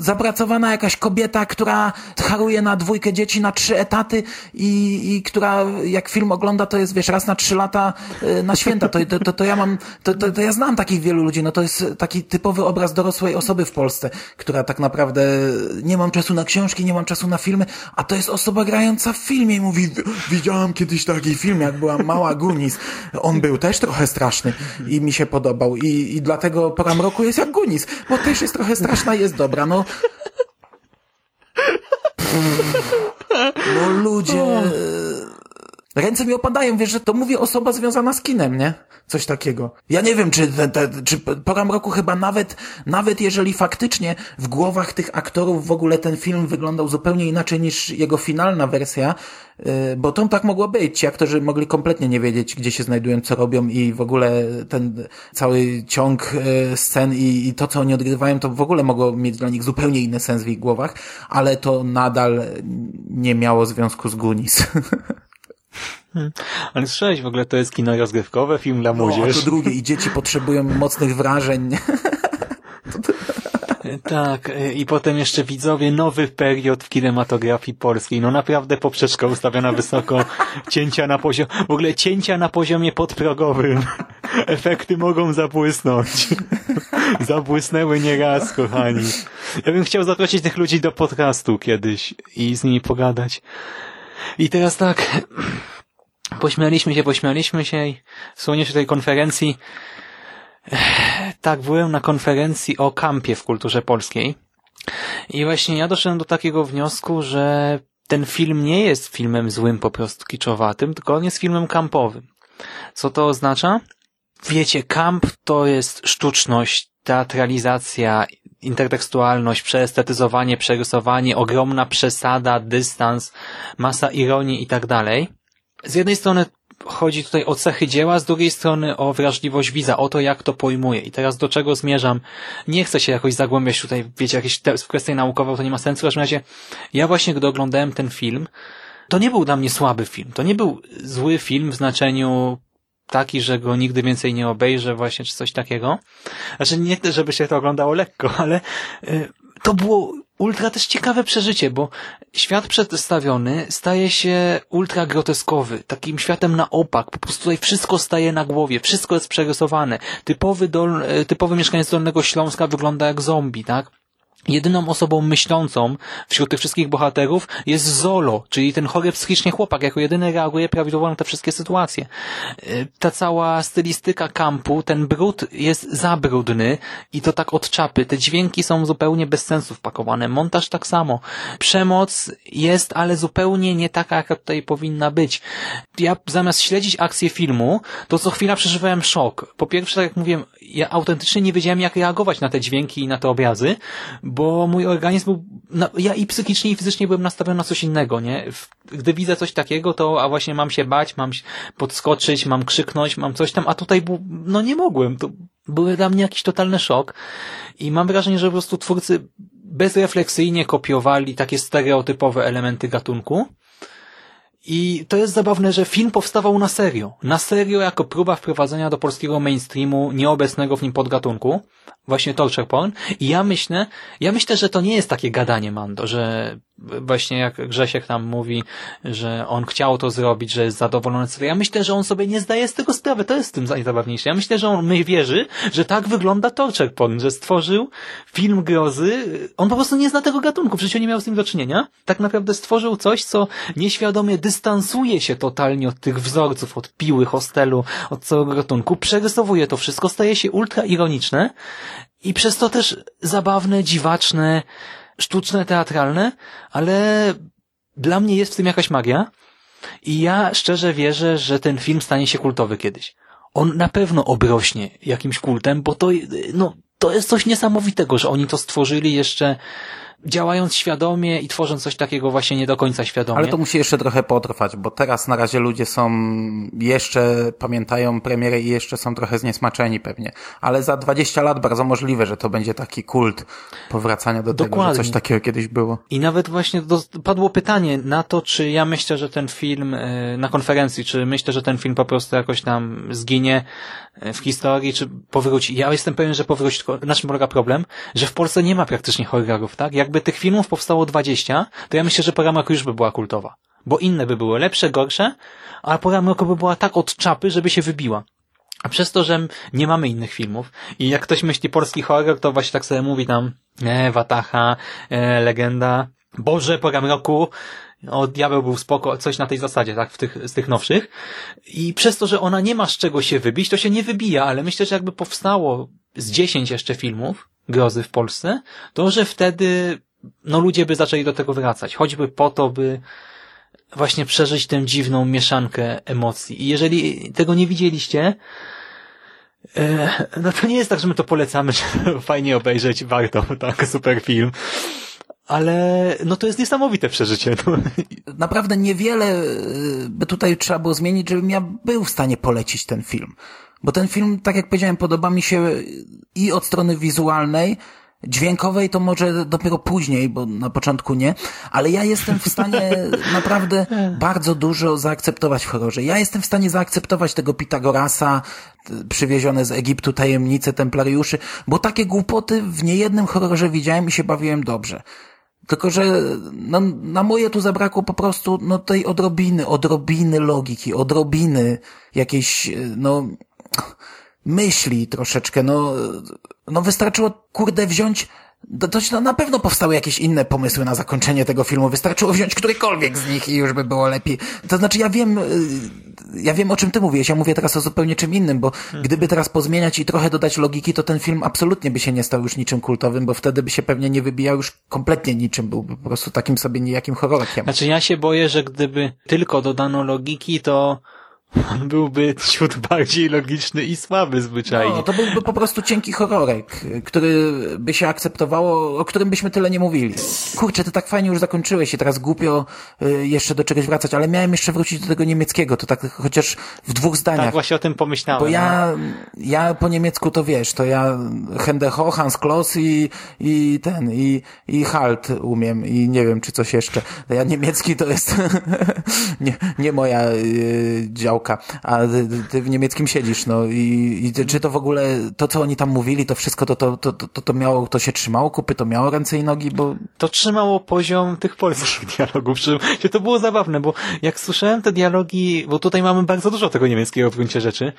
zapracowana jakaś kobieta, która haruje na dwójkę dzieci na trzy etaty i, i która, jak film ogląda, to jest, wiesz, raz na trzy lata e, na święta. To, to, to, to ja mam, to, to, to ja znam takich wielu ludzi. No to jest taki typowy obraz dorosłej osoby w Polsce, która tak naprawdę naprawdę nie mam czasu na książki, nie mam czasu na filmy, a to jest osoba grająca w filmie i mówi, widziałam kiedyś taki film, jak była mała Gunis. On był też trochę straszny i mi się podobał i, i dlatego pora mroku jest jak Gunis, bo też jest trochę straszna i jest dobra, no. No ludzie... Ręce mi opadają, wiesz, że to mówi osoba związana z kinem, nie? Coś takiego. Ja nie wiem, czy, te, te, czy Pora Mroku chyba nawet, nawet jeżeli faktycznie w głowach tych aktorów w ogóle ten film wyglądał zupełnie inaczej niż jego finalna wersja, yy, bo to tak mogło być. Ci aktorzy mogli kompletnie nie wiedzieć, gdzie się znajdują, co robią i w ogóle ten cały ciąg yy, scen i, i to, co oni odgrywają, to w ogóle mogło mieć dla nich zupełnie inny sens w ich głowach, ale to nadal nie miało związku z Gunis. Hmm. Ale słyszałeś w ogóle, to jest kino rozgrywkowe, film dla młodzieży. No, to drugie i dzieci potrzebują mocnych wrażeń. Tak, i potem jeszcze widzowie, nowy period w kinematografii polskiej. No naprawdę poprzeczka ustawiona wysoko, cięcia na poziom, w ogóle cięcia na poziomie podprogowym. Efekty mogą zabłysnąć. Zabłysnęły nieraz, kochani. Ja bym chciał zaprosić tych ludzi do podcastu kiedyś i z nimi pogadać. I teraz tak, Pośmialiśmy się, pośmialiśmy się i słoniesz tej konferencji. Tak, byłem na konferencji o kampie w kulturze polskiej. I właśnie ja doszedłem do takiego wniosku, że ten film nie jest filmem złym, po prostu kiczowatym, tylko on jest filmem kampowym. Co to oznacza? Wiecie, kamp to jest sztuczność, teatralizacja, intertekstualność, przeestetyzowanie, przerysowanie, ogromna przesada, dystans, masa ironii i tak dalej z jednej strony chodzi tutaj o cechy dzieła, z drugiej strony o wrażliwość widza, o to, jak to pojmuje. I teraz do czego zmierzam? Nie chcę się jakoś zagłębiać tutaj, wiecie, jakieś te, w kwestie naukowe, to nie ma sensu. W każdym razie, ja właśnie, gdy oglądałem ten film, to nie był dla mnie słaby film. To nie był zły film w znaczeniu taki, że go nigdy więcej nie obejrzę właśnie, czy coś takiego. Znaczy, nie żeby się to oglądało lekko, ale y, to było ultra też ciekawe przeżycie, bo świat przedstawiony staje się ultra groteskowy, takim światem na opak, po prostu tutaj wszystko staje na głowie, wszystko jest przerysowane. Typowy, dol, e, typowy mieszkaniec Dolnego Śląska wygląda jak zombie, tak? Jedyną osobą myślącą wśród tych wszystkich bohaterów jest Zolo, czyli ten chory psychicznie chłopak, jako jedyny reaguje prawidłowo na te wszystkie sytuacje. Y, ta cała stylistyka kampu, ten brud jest zabrudny i to tak od czapy. Te dźwięki są zupełnie bez sensu wpakowane. Montaż tak samo. Przemoc jest, ale zupełnie nie taka, jaka tutaj powinna być. Ja zamiast śledzić akcję filmu, to co chwila przeżywałem szok. Po pierwsze, tak jak mówiłem, ja autentycznie nie wiedziałem, jak reagować na te dźwięki i na te obrazy, bo mój organizm był, no, ja i psychicznie i fizycznie byłem nastawiony na coś innego, nie? Gdy widzę coś takiego, to a właśnie mam się bać, mam podskoczyć, mam krzyknąć, mam coś tam, a tutaj był, no nie mogłem, to był dla mnie jakiś totalny szok i mam wrażenie, że po prostu twórcy bezrefleksyjnie kopiowali takie stereotypowe elementy gatunku, i to jest zabawne, że film powstawał na serio. Na serio jako próba wprowadzenia do polskiego mainstreamu nieobecnego w nim podgatunku, właśnie torture porn i ja myślę, ja myślę, że to nie jest takie gadanie Mando, że właśnie jak Grzesiek tam mówi, że on chciał to zrobić, że jest zadowolony z tego. Ja myślę, że on sobie nie zdaje z tego sprawy. To jest w tym najzabawniejsze. Ja myślę, że on my wierzy, że tak wygląda torture porn, że stworzył film grozy. On po prostu nie zna tego gatunku. W życiu nie miał z tym do czynienia. Tak naprawdę stworzył coś, co nieświadomie dystansuje się totalnie od tych wzorców, od piły, hostelu, od całego gatunku. Przerysowuje to wszystko, staje się ultra ironiczne i przez to też zabawne, dziwaczne, sztuczne, teatralne, ale dla mnie jest w tym jakaś magia i ja szczerze wierzę, że ten film stanie się kultowy kiedyś. On na pewno obrośnie jakimś kultem, bo to, no, to jest coś niesamowitego, że oni to stworzyli jeszcze działając świadomie i tworząc coś takiego właśnie nie do końca świadomie. Ale to musi jeszcze trochę potrwać, bo teraz na razie ludzie są jeszcze pamiętają premierę i jeszcze są trochę zniesmaczeni pewnie. Ale za 20 lat bardzo możliwe, że to będzie taki kult powracania do Dokładnie. tego, że coś takiego kiedyś było. I nawet właśnie do, padło pytanie na to, czy ja myślę, że ten film e, na konferencji, czy myślę, że ten film po prostu jakoś tam zginie e, w historii, czy powróci. Ja jestem pewien, że powróci, tylko na czym polega problem? Że w Polsce nie ma praktycznie horrorów, tak? Jakby tych filmów powstało 20, to ja myślę, że pora roku już by była kultowa. Bo inne by były lepsze, gorsze, a pora roku by była tak od czapy, żeby się wybiła. A przez to, że nie mamy innych filmów i jak ktoś myśli polski horror, to właśnie tak sobie mówi tam e, Wataha, e, Legenda, Boże, pora roku, o, diabeł był spoko, coś na tej zasadzie, tak, w tych, z tych nowszych. I przez to, że ona nie ma z czego się wybić, to się nie wybija, ale myślę, że jakby powstało z 10 jeszcze filmów grozy w Polsce, to że wtedy, no ludzie by zaczęli do tego wracać. Choćby po to, by właśnie przeżyć tę dziwną mieszankę emocji. I jeżeli tego nie widzieliście, e, no to nie jest tak, że my to polecamy, że fajnie obejrzeć, warto, tak, super film. Ale no to jest niesamowite przeżycie. No. Naprawdę niewiele y, by tutaj trzeba było zmienić, żebym ja był w stanie polecić ten film. Bo ten film, tak jak powiedziałem, podoba mi się i od strony wizualnej, Dźwiękowej to może dopiero później, bo na początku nie, ale ja jestem w stanie naprawdę bardzo dużo zaakceptować w horrorze. Ja jestem w stanie zaakceptować tego Pitagorasa, przywiezione z Egiptu tajemnice templariuszy, bo takie głupoty w niejednym horrorze widziałem i się bawiłem dobrze. Tylko, że no, na moje tu zabrakło po prostu no, tej odrobiny, odrobiny logiki, odrobiny jakiejś, no, myśli troszeczkę, no, no wystarczyło, kurde, wziąć, to, to no, na pewno powstały jakieś inne pomysły na zakończenie tego filmu, wystarczyło wziąć którykolwiek z nich i już by było lepiej. To znaczy, ja wiem, ja wiem o czym ty mówisz, ja mówię teraz o zupełnie czym innym, bo gdyby teraz pozmieniać i trochę dodać logiki, to ten film absolutnie by się nie stał już niczym kultowym, bo wtedy by się pewnie nie wybijał już kompletnie niczym, byłby po prostu takim sobie niejakim horrorkiem. Znaczy, ja się boję, że gdyby tylko dodano logiki, to on byłby ciut bardziej logiczny i słaby zwyczajnie. No, to byłby po prostu cienki horrorek, który by się akceptowało, o którym byśmy tyle nie mówili. Kurczę, ty tak fajnie już zakończyłeś i teraz głupio y, jeszcze do czegoś wracać, ale miałem jeszcze wrócić do tego niemieckiego, to tak chociaż w dwóch zdaniach. Tak, właśnie o tym pomyślałem. Bo ja, ja po niemiecku to wiesz, to ja Hände hoch, Hans Kloss i, i ten, i, i Halt umiem i nie wiem, czy coś jeszcze. Ja niemiecki to jest nie, nie moja y, działka a ty, w niemieckim siedzisz, no i, i, czy to w ogóle, to co oni tam mówili, to wszystko to, to, to, to, to miało, to się trzymało kupy, to miało ręce i nogi, bo... To trzymało poziom tych polskich dialogów, że to było zabawne, bo jak słyszałem te dialogi, bo tutaj mamy bardzo dużo tego niemieckiego w gruncie rzeczy,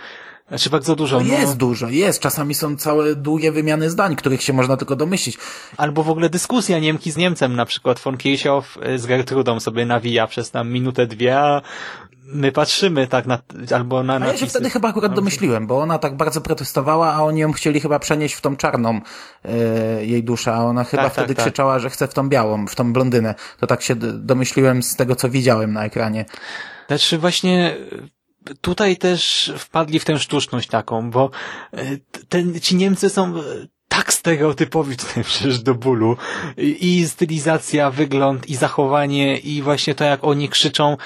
znaczy bardzo dużo. No jest no. dużo, jest. Czasami są całe długie wymiany zdań, których się można tylko domyślić. Albo w ogóle dyskusja Niemki z Niemcem, na przykład von Kirchhoff z Gertrudą sobie nawija przez tam minutę, dwie, a my patrzymy tak na, albo na A ja się wtedy chyba akurat domyśliłem, bo ona tak bardzo protestowała, a oni ją chcieli chyba przenieść w tą czarną e, jej duszę, a ona chyba tak, wtedy tak, krzyczała, że chce w tą białą, w tą blondynę. To tak się domyśliłem z tego, co widziałem na ekranie. Znaczy właśnie tutaj też wpadli w tę sztuczność taką, bo ten, ci Niemcy są tak stereotypowi tutaj przecież do bólu. I, stylizacja, wygląd, i zachowanie, i właśnie to, jak oni krzyczą.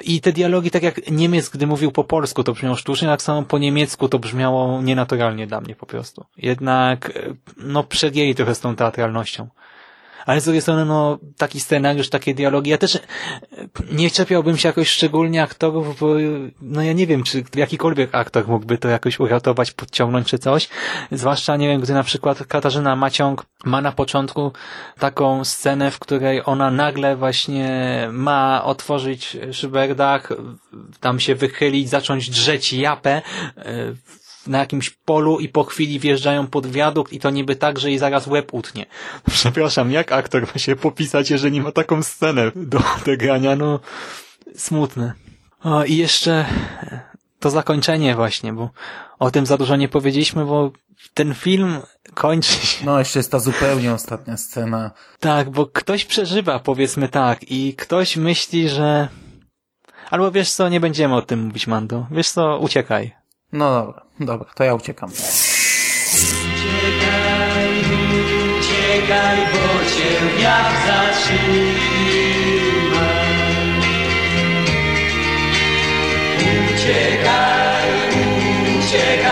I te dialogi, tak jak Niemiec, gdy mówił po polsku, to brzmiało sztucznie, tak samo po niemiecku to brzmiało nienaturalnie dla mnie po prostu. Jednak, no, przedjęli trochę z tą teatralnością. Ale z drugiej strony, no, taki scenariusz, takie dialogi, ja też nie czepiałbym się jakoś szczególnie aktorów, bo no ja nie wiem, czy jakikolwiek aktor mógłby to jakoś uratować, podciągnąć czy coś, zwłaszcza, nie wiem, gdy na przykład Katarzyna Maciąg ma na początku taką scenę, w której ona nagle właśnie ma otworzyć szyberdach, tam się wychylić, zacząć drzeć japę, e, na jakimś polu i po chwili wjeżdżają pod wiadukt i to niby tak, że jej zaraz łeb utnie. Przepraszam, jak aktor ma się popisać, jeżeli ma taką scenę do odegrania? No, smutne. O, i jeszcze to zakończenie właśnie, bo o tym za dużo nie powiedzieliśmy, bo ten film kończy się. No, jeszcze jest ta zupełnie ostatnia scena. Tak, bo ktoś przeżywa, powiedzmy tak, i ktoś myśli, że... Albo wiesz co, nie będziemy o tym mówić, Mando. Wiesz co, uciekaj. No dobra, dobra, to ja uciekam. Uciekaj, uciekaj, bo cię wiatr zatrzyma. Uciekaj, uciekaj,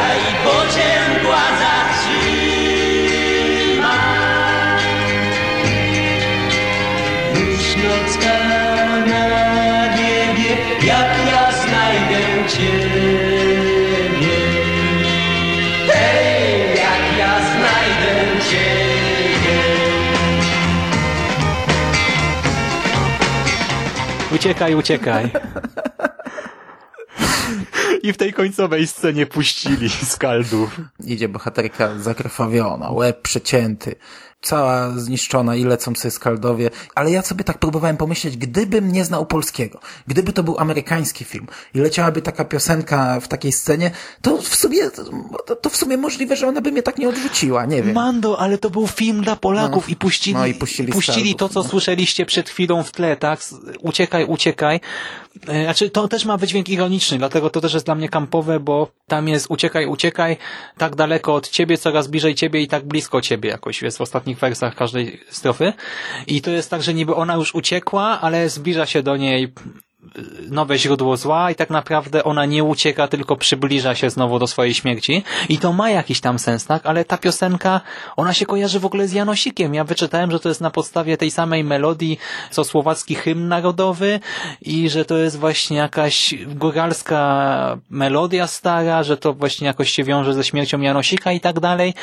Uciekaj, uciekaj. I w tej końcowej scenie puścili skaldów. Idzie bohaterka zakrwawiona, łeb przecięty, cała zniszczona i lecą sobie skaldowie. Ale ja sobie tak próbowałem pomyśleć, gdybym nie znał polskiego, gdyby to był amerykański film i leciałaby taka piosenka w takiej scenie, to w sumie, to, to w sumie możliwe, że ona by mnie tak nie odrzuciła, nie wiem. Mando, ale to był film dla Polaków No. i puścili, No i puścili puścili to, co słyszeliście przed chwilą w tle, tak? Uciekaj, uciekaj. E, Znaczy, to też ma wydźwięk ironiczny, dlatego to też jest dla mnie kampowe, bo tam jest uciekaj, uciekaj, tak daleko od ciebie, coraz bliżej ciebie i tak blisko ciebie jakoś jest w ostatnich wersach każdej strofy. I to jest tak, że niby ona już uciekła, ale zbliża się do niej nowe źródło zła i tak naprawdę ona nie ucieka, tylko przybliża się znowu do swojej śmierci. I to ma jakiś tam sens, tak? Ale ta piosenka, ona się kojarzy w ogóle z Janosikiem. Ja wyczytałem, że to jest na podstawie tej samej melodii, co słowacki hymn narodowy i że to jest właśnie jakaś góralska melodia stara, że to właśnie jakoś się wiąże ze śmiercią Janosika i tak dalej.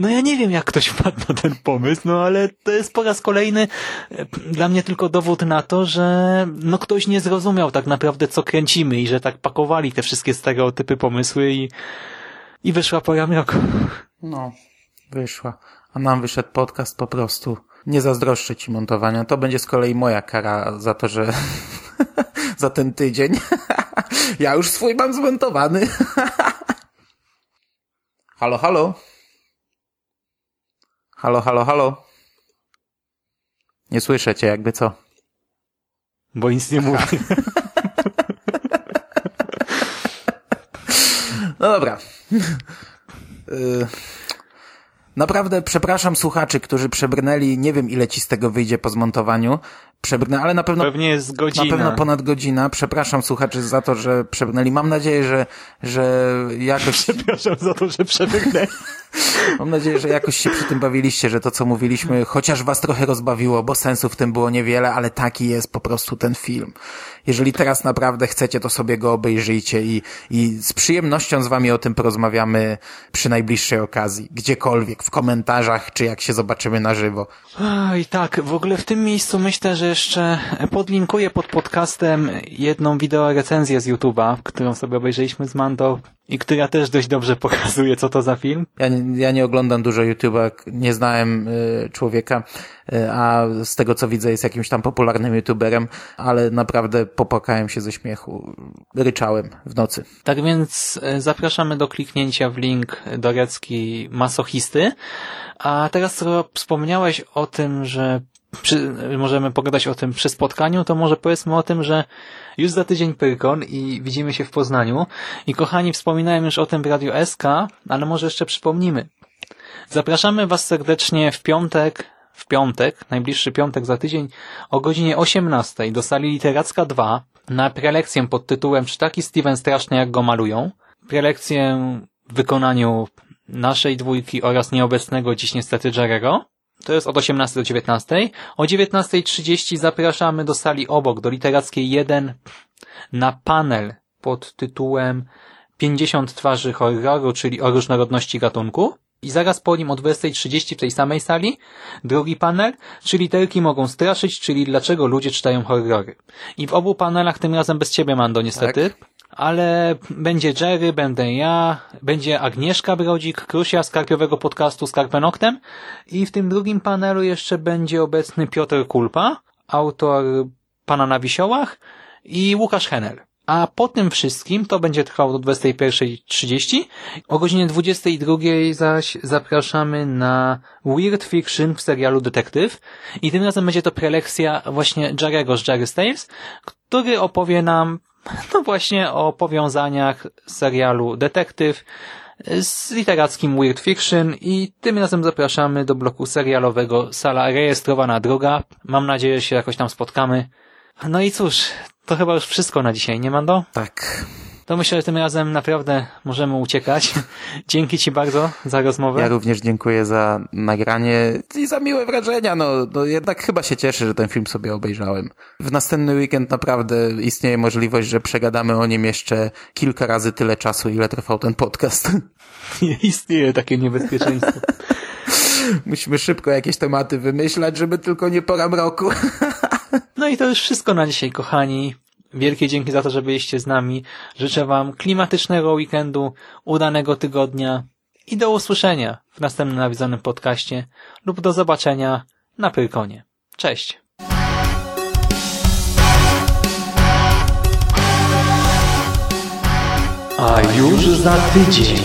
No ja nie wiem, jak ktoś wpadł na ten pomysł, no ale to jest po raz kolejny e, dla mnie tylko dowód na to, że no ktoś nie zrozumiał tak naprawdę, co kręcimy i że tak pakowali te wszystkie stereotypy, pomysły i, i wyszła pora mroku. No, wyszła. A nam wyszedł podcast po prostu. Nie zazdroszczę ci montowania. To będzie z kolei moja kara za to, że za ten tydzień. ja już swój mam zmontowany. halo, halo. Halo, halo, halo. Nie słyszę cię, jakby co. Bo nic nie mówię. No dobra. Y, Naprawdę przepraszam słuchaczy, którzy przebrnęli, nie wiem ile ci z tego wyjdzie po zmontowaniu. Przebrnę, ale na pewno. Pewnie jest godzina. Na pewno ponad godzina. Przepraszam słuchaczy za to, że przebrnęli. Mam nadzieję, że, że jakoś. Przepraszam za to, że przebrnęli. Mam nadzieję, że jakoś się przy tym bawiliście, że to co mówiliśmy, chociaż was trochę rozbawiło, bo sensu w tym było niewiele, ale taki jest po prostu ten film. Jeżeli teraz naprawdę chcecie, to sobie go obejrzyjcie i, i z przyjemnością z wami o tym porozmawiamy przy najbliższej okazji, gdziekolwiek, w komentarzach, czy jak się zobaczymy na żywo. I tak, w ogóle w tym miejscu myślę, że jeszcze podlinkuję pod podcastem jedną wideo recenzję z YouTube'a, którą sobie obejrzeliśmy z Mando i która też dość dobrze pokazuje, co to za film. Ja, nie- ja nie oglądam dużo YouTube'a, nie znałem y, człowieka, y, a z tego co widzę jest jakimś tam popularnym YouTuberem, ale naprawdę popłakałem się ze śmiechu. Ryczałem w nocy. Tak więc e, zapraszamy do kliknięcia w link do recki masochisty. A teraz, skoro wspomniałeś o tym, że przy, możemy pogadać o tym przy spotkaniu, to może powiedzmy o tym, że już za tydzień Pyrkon i widzimy się w Poznaniu. I kochani, wspominałem już o tym w Radiu SK, ale może jeszcze przypomnimy. Zapraszamy Was serdecznie w piątek, w piątek, najbliższy piątek za tydzień, o godzinie 18 do sali literacka 2 na prelekcję pod tytułem Czy taki Steven straszny jak go malują? Prelekcję w wykonaniu naszej dwójki oraz nieobecnego dziś niestety Jarego. To jest od 18 do 19. O 19.30 zapraszamy do sali obok, do literackiej 1 na panel pod tytułem 50 twarzy horroru, czyli o różnorodności gatunku. I zaraz po nim o 20.30 w tej samej sali drugi panel, czy literki mogą straszyć, czyli dlaczego ludzie czytają horrory. I w obu panelach tym razem bez ciebie, Mando, niestety. Tak. Ale będzie Jerry, będę ja, będzie Agnieszka Brodzik, Krusia z karpiowego podcastu Skarpenoktem i w tym drugim panelu jeszcze będzie obecny Piotr Kulpa, autor Pana na Wisiołach i Łukasz Henel. A po tym wszystkim to będzie trwało do 21.30. O godzinie 22.00 zaś zapraszamy na Weird Fiction w serialu Detektyw. I tym razem będzie to prelekcja właśnie Jarego z Jerry Tales, który opowie nam no właśnie o powiązaniach serialu Detektyw z literackim Weird Fiction i tym razem zapraszamy do bloku serialowego Sala Rejestrowana Droga. Mam nadzieję, że się jakoś tam spotkamy. No i cóż, to chyba już wszystko na dzisiaj, nie Mando? Tak. To myślę, że tym razem naprawdę możemy uciekać. Dzięki Ci bardzo za rozmowę. Ja również dziękuję za nagranie i za miłe wrażenia. No, no jednak chyba się cieszę, że ten film sobie obejrzałem. W następny weekend naprawdę istnieje możliwość, że przegadamy o nim jeszcze kilka razy tyle czasu, ile trwał ten podcast. Nie istnieje takie niebezpieczeństwo. Musimy szybko jakieś tematy wymyślać, żeby tylko nie pora mroku. No i to już wszystko na dzisiaj, kochani. Wielkie dzięki za to, że byliście z nami. Życzę Wam klimatycznego weekendu, udanego tygodnia i do usłyszenia w następnym nawiedzonym podcaście lub do zobaczenia na Pyrkonie. Cześć! A już za tydzień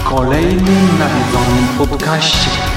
w kolejnym nawiedzonym podcaście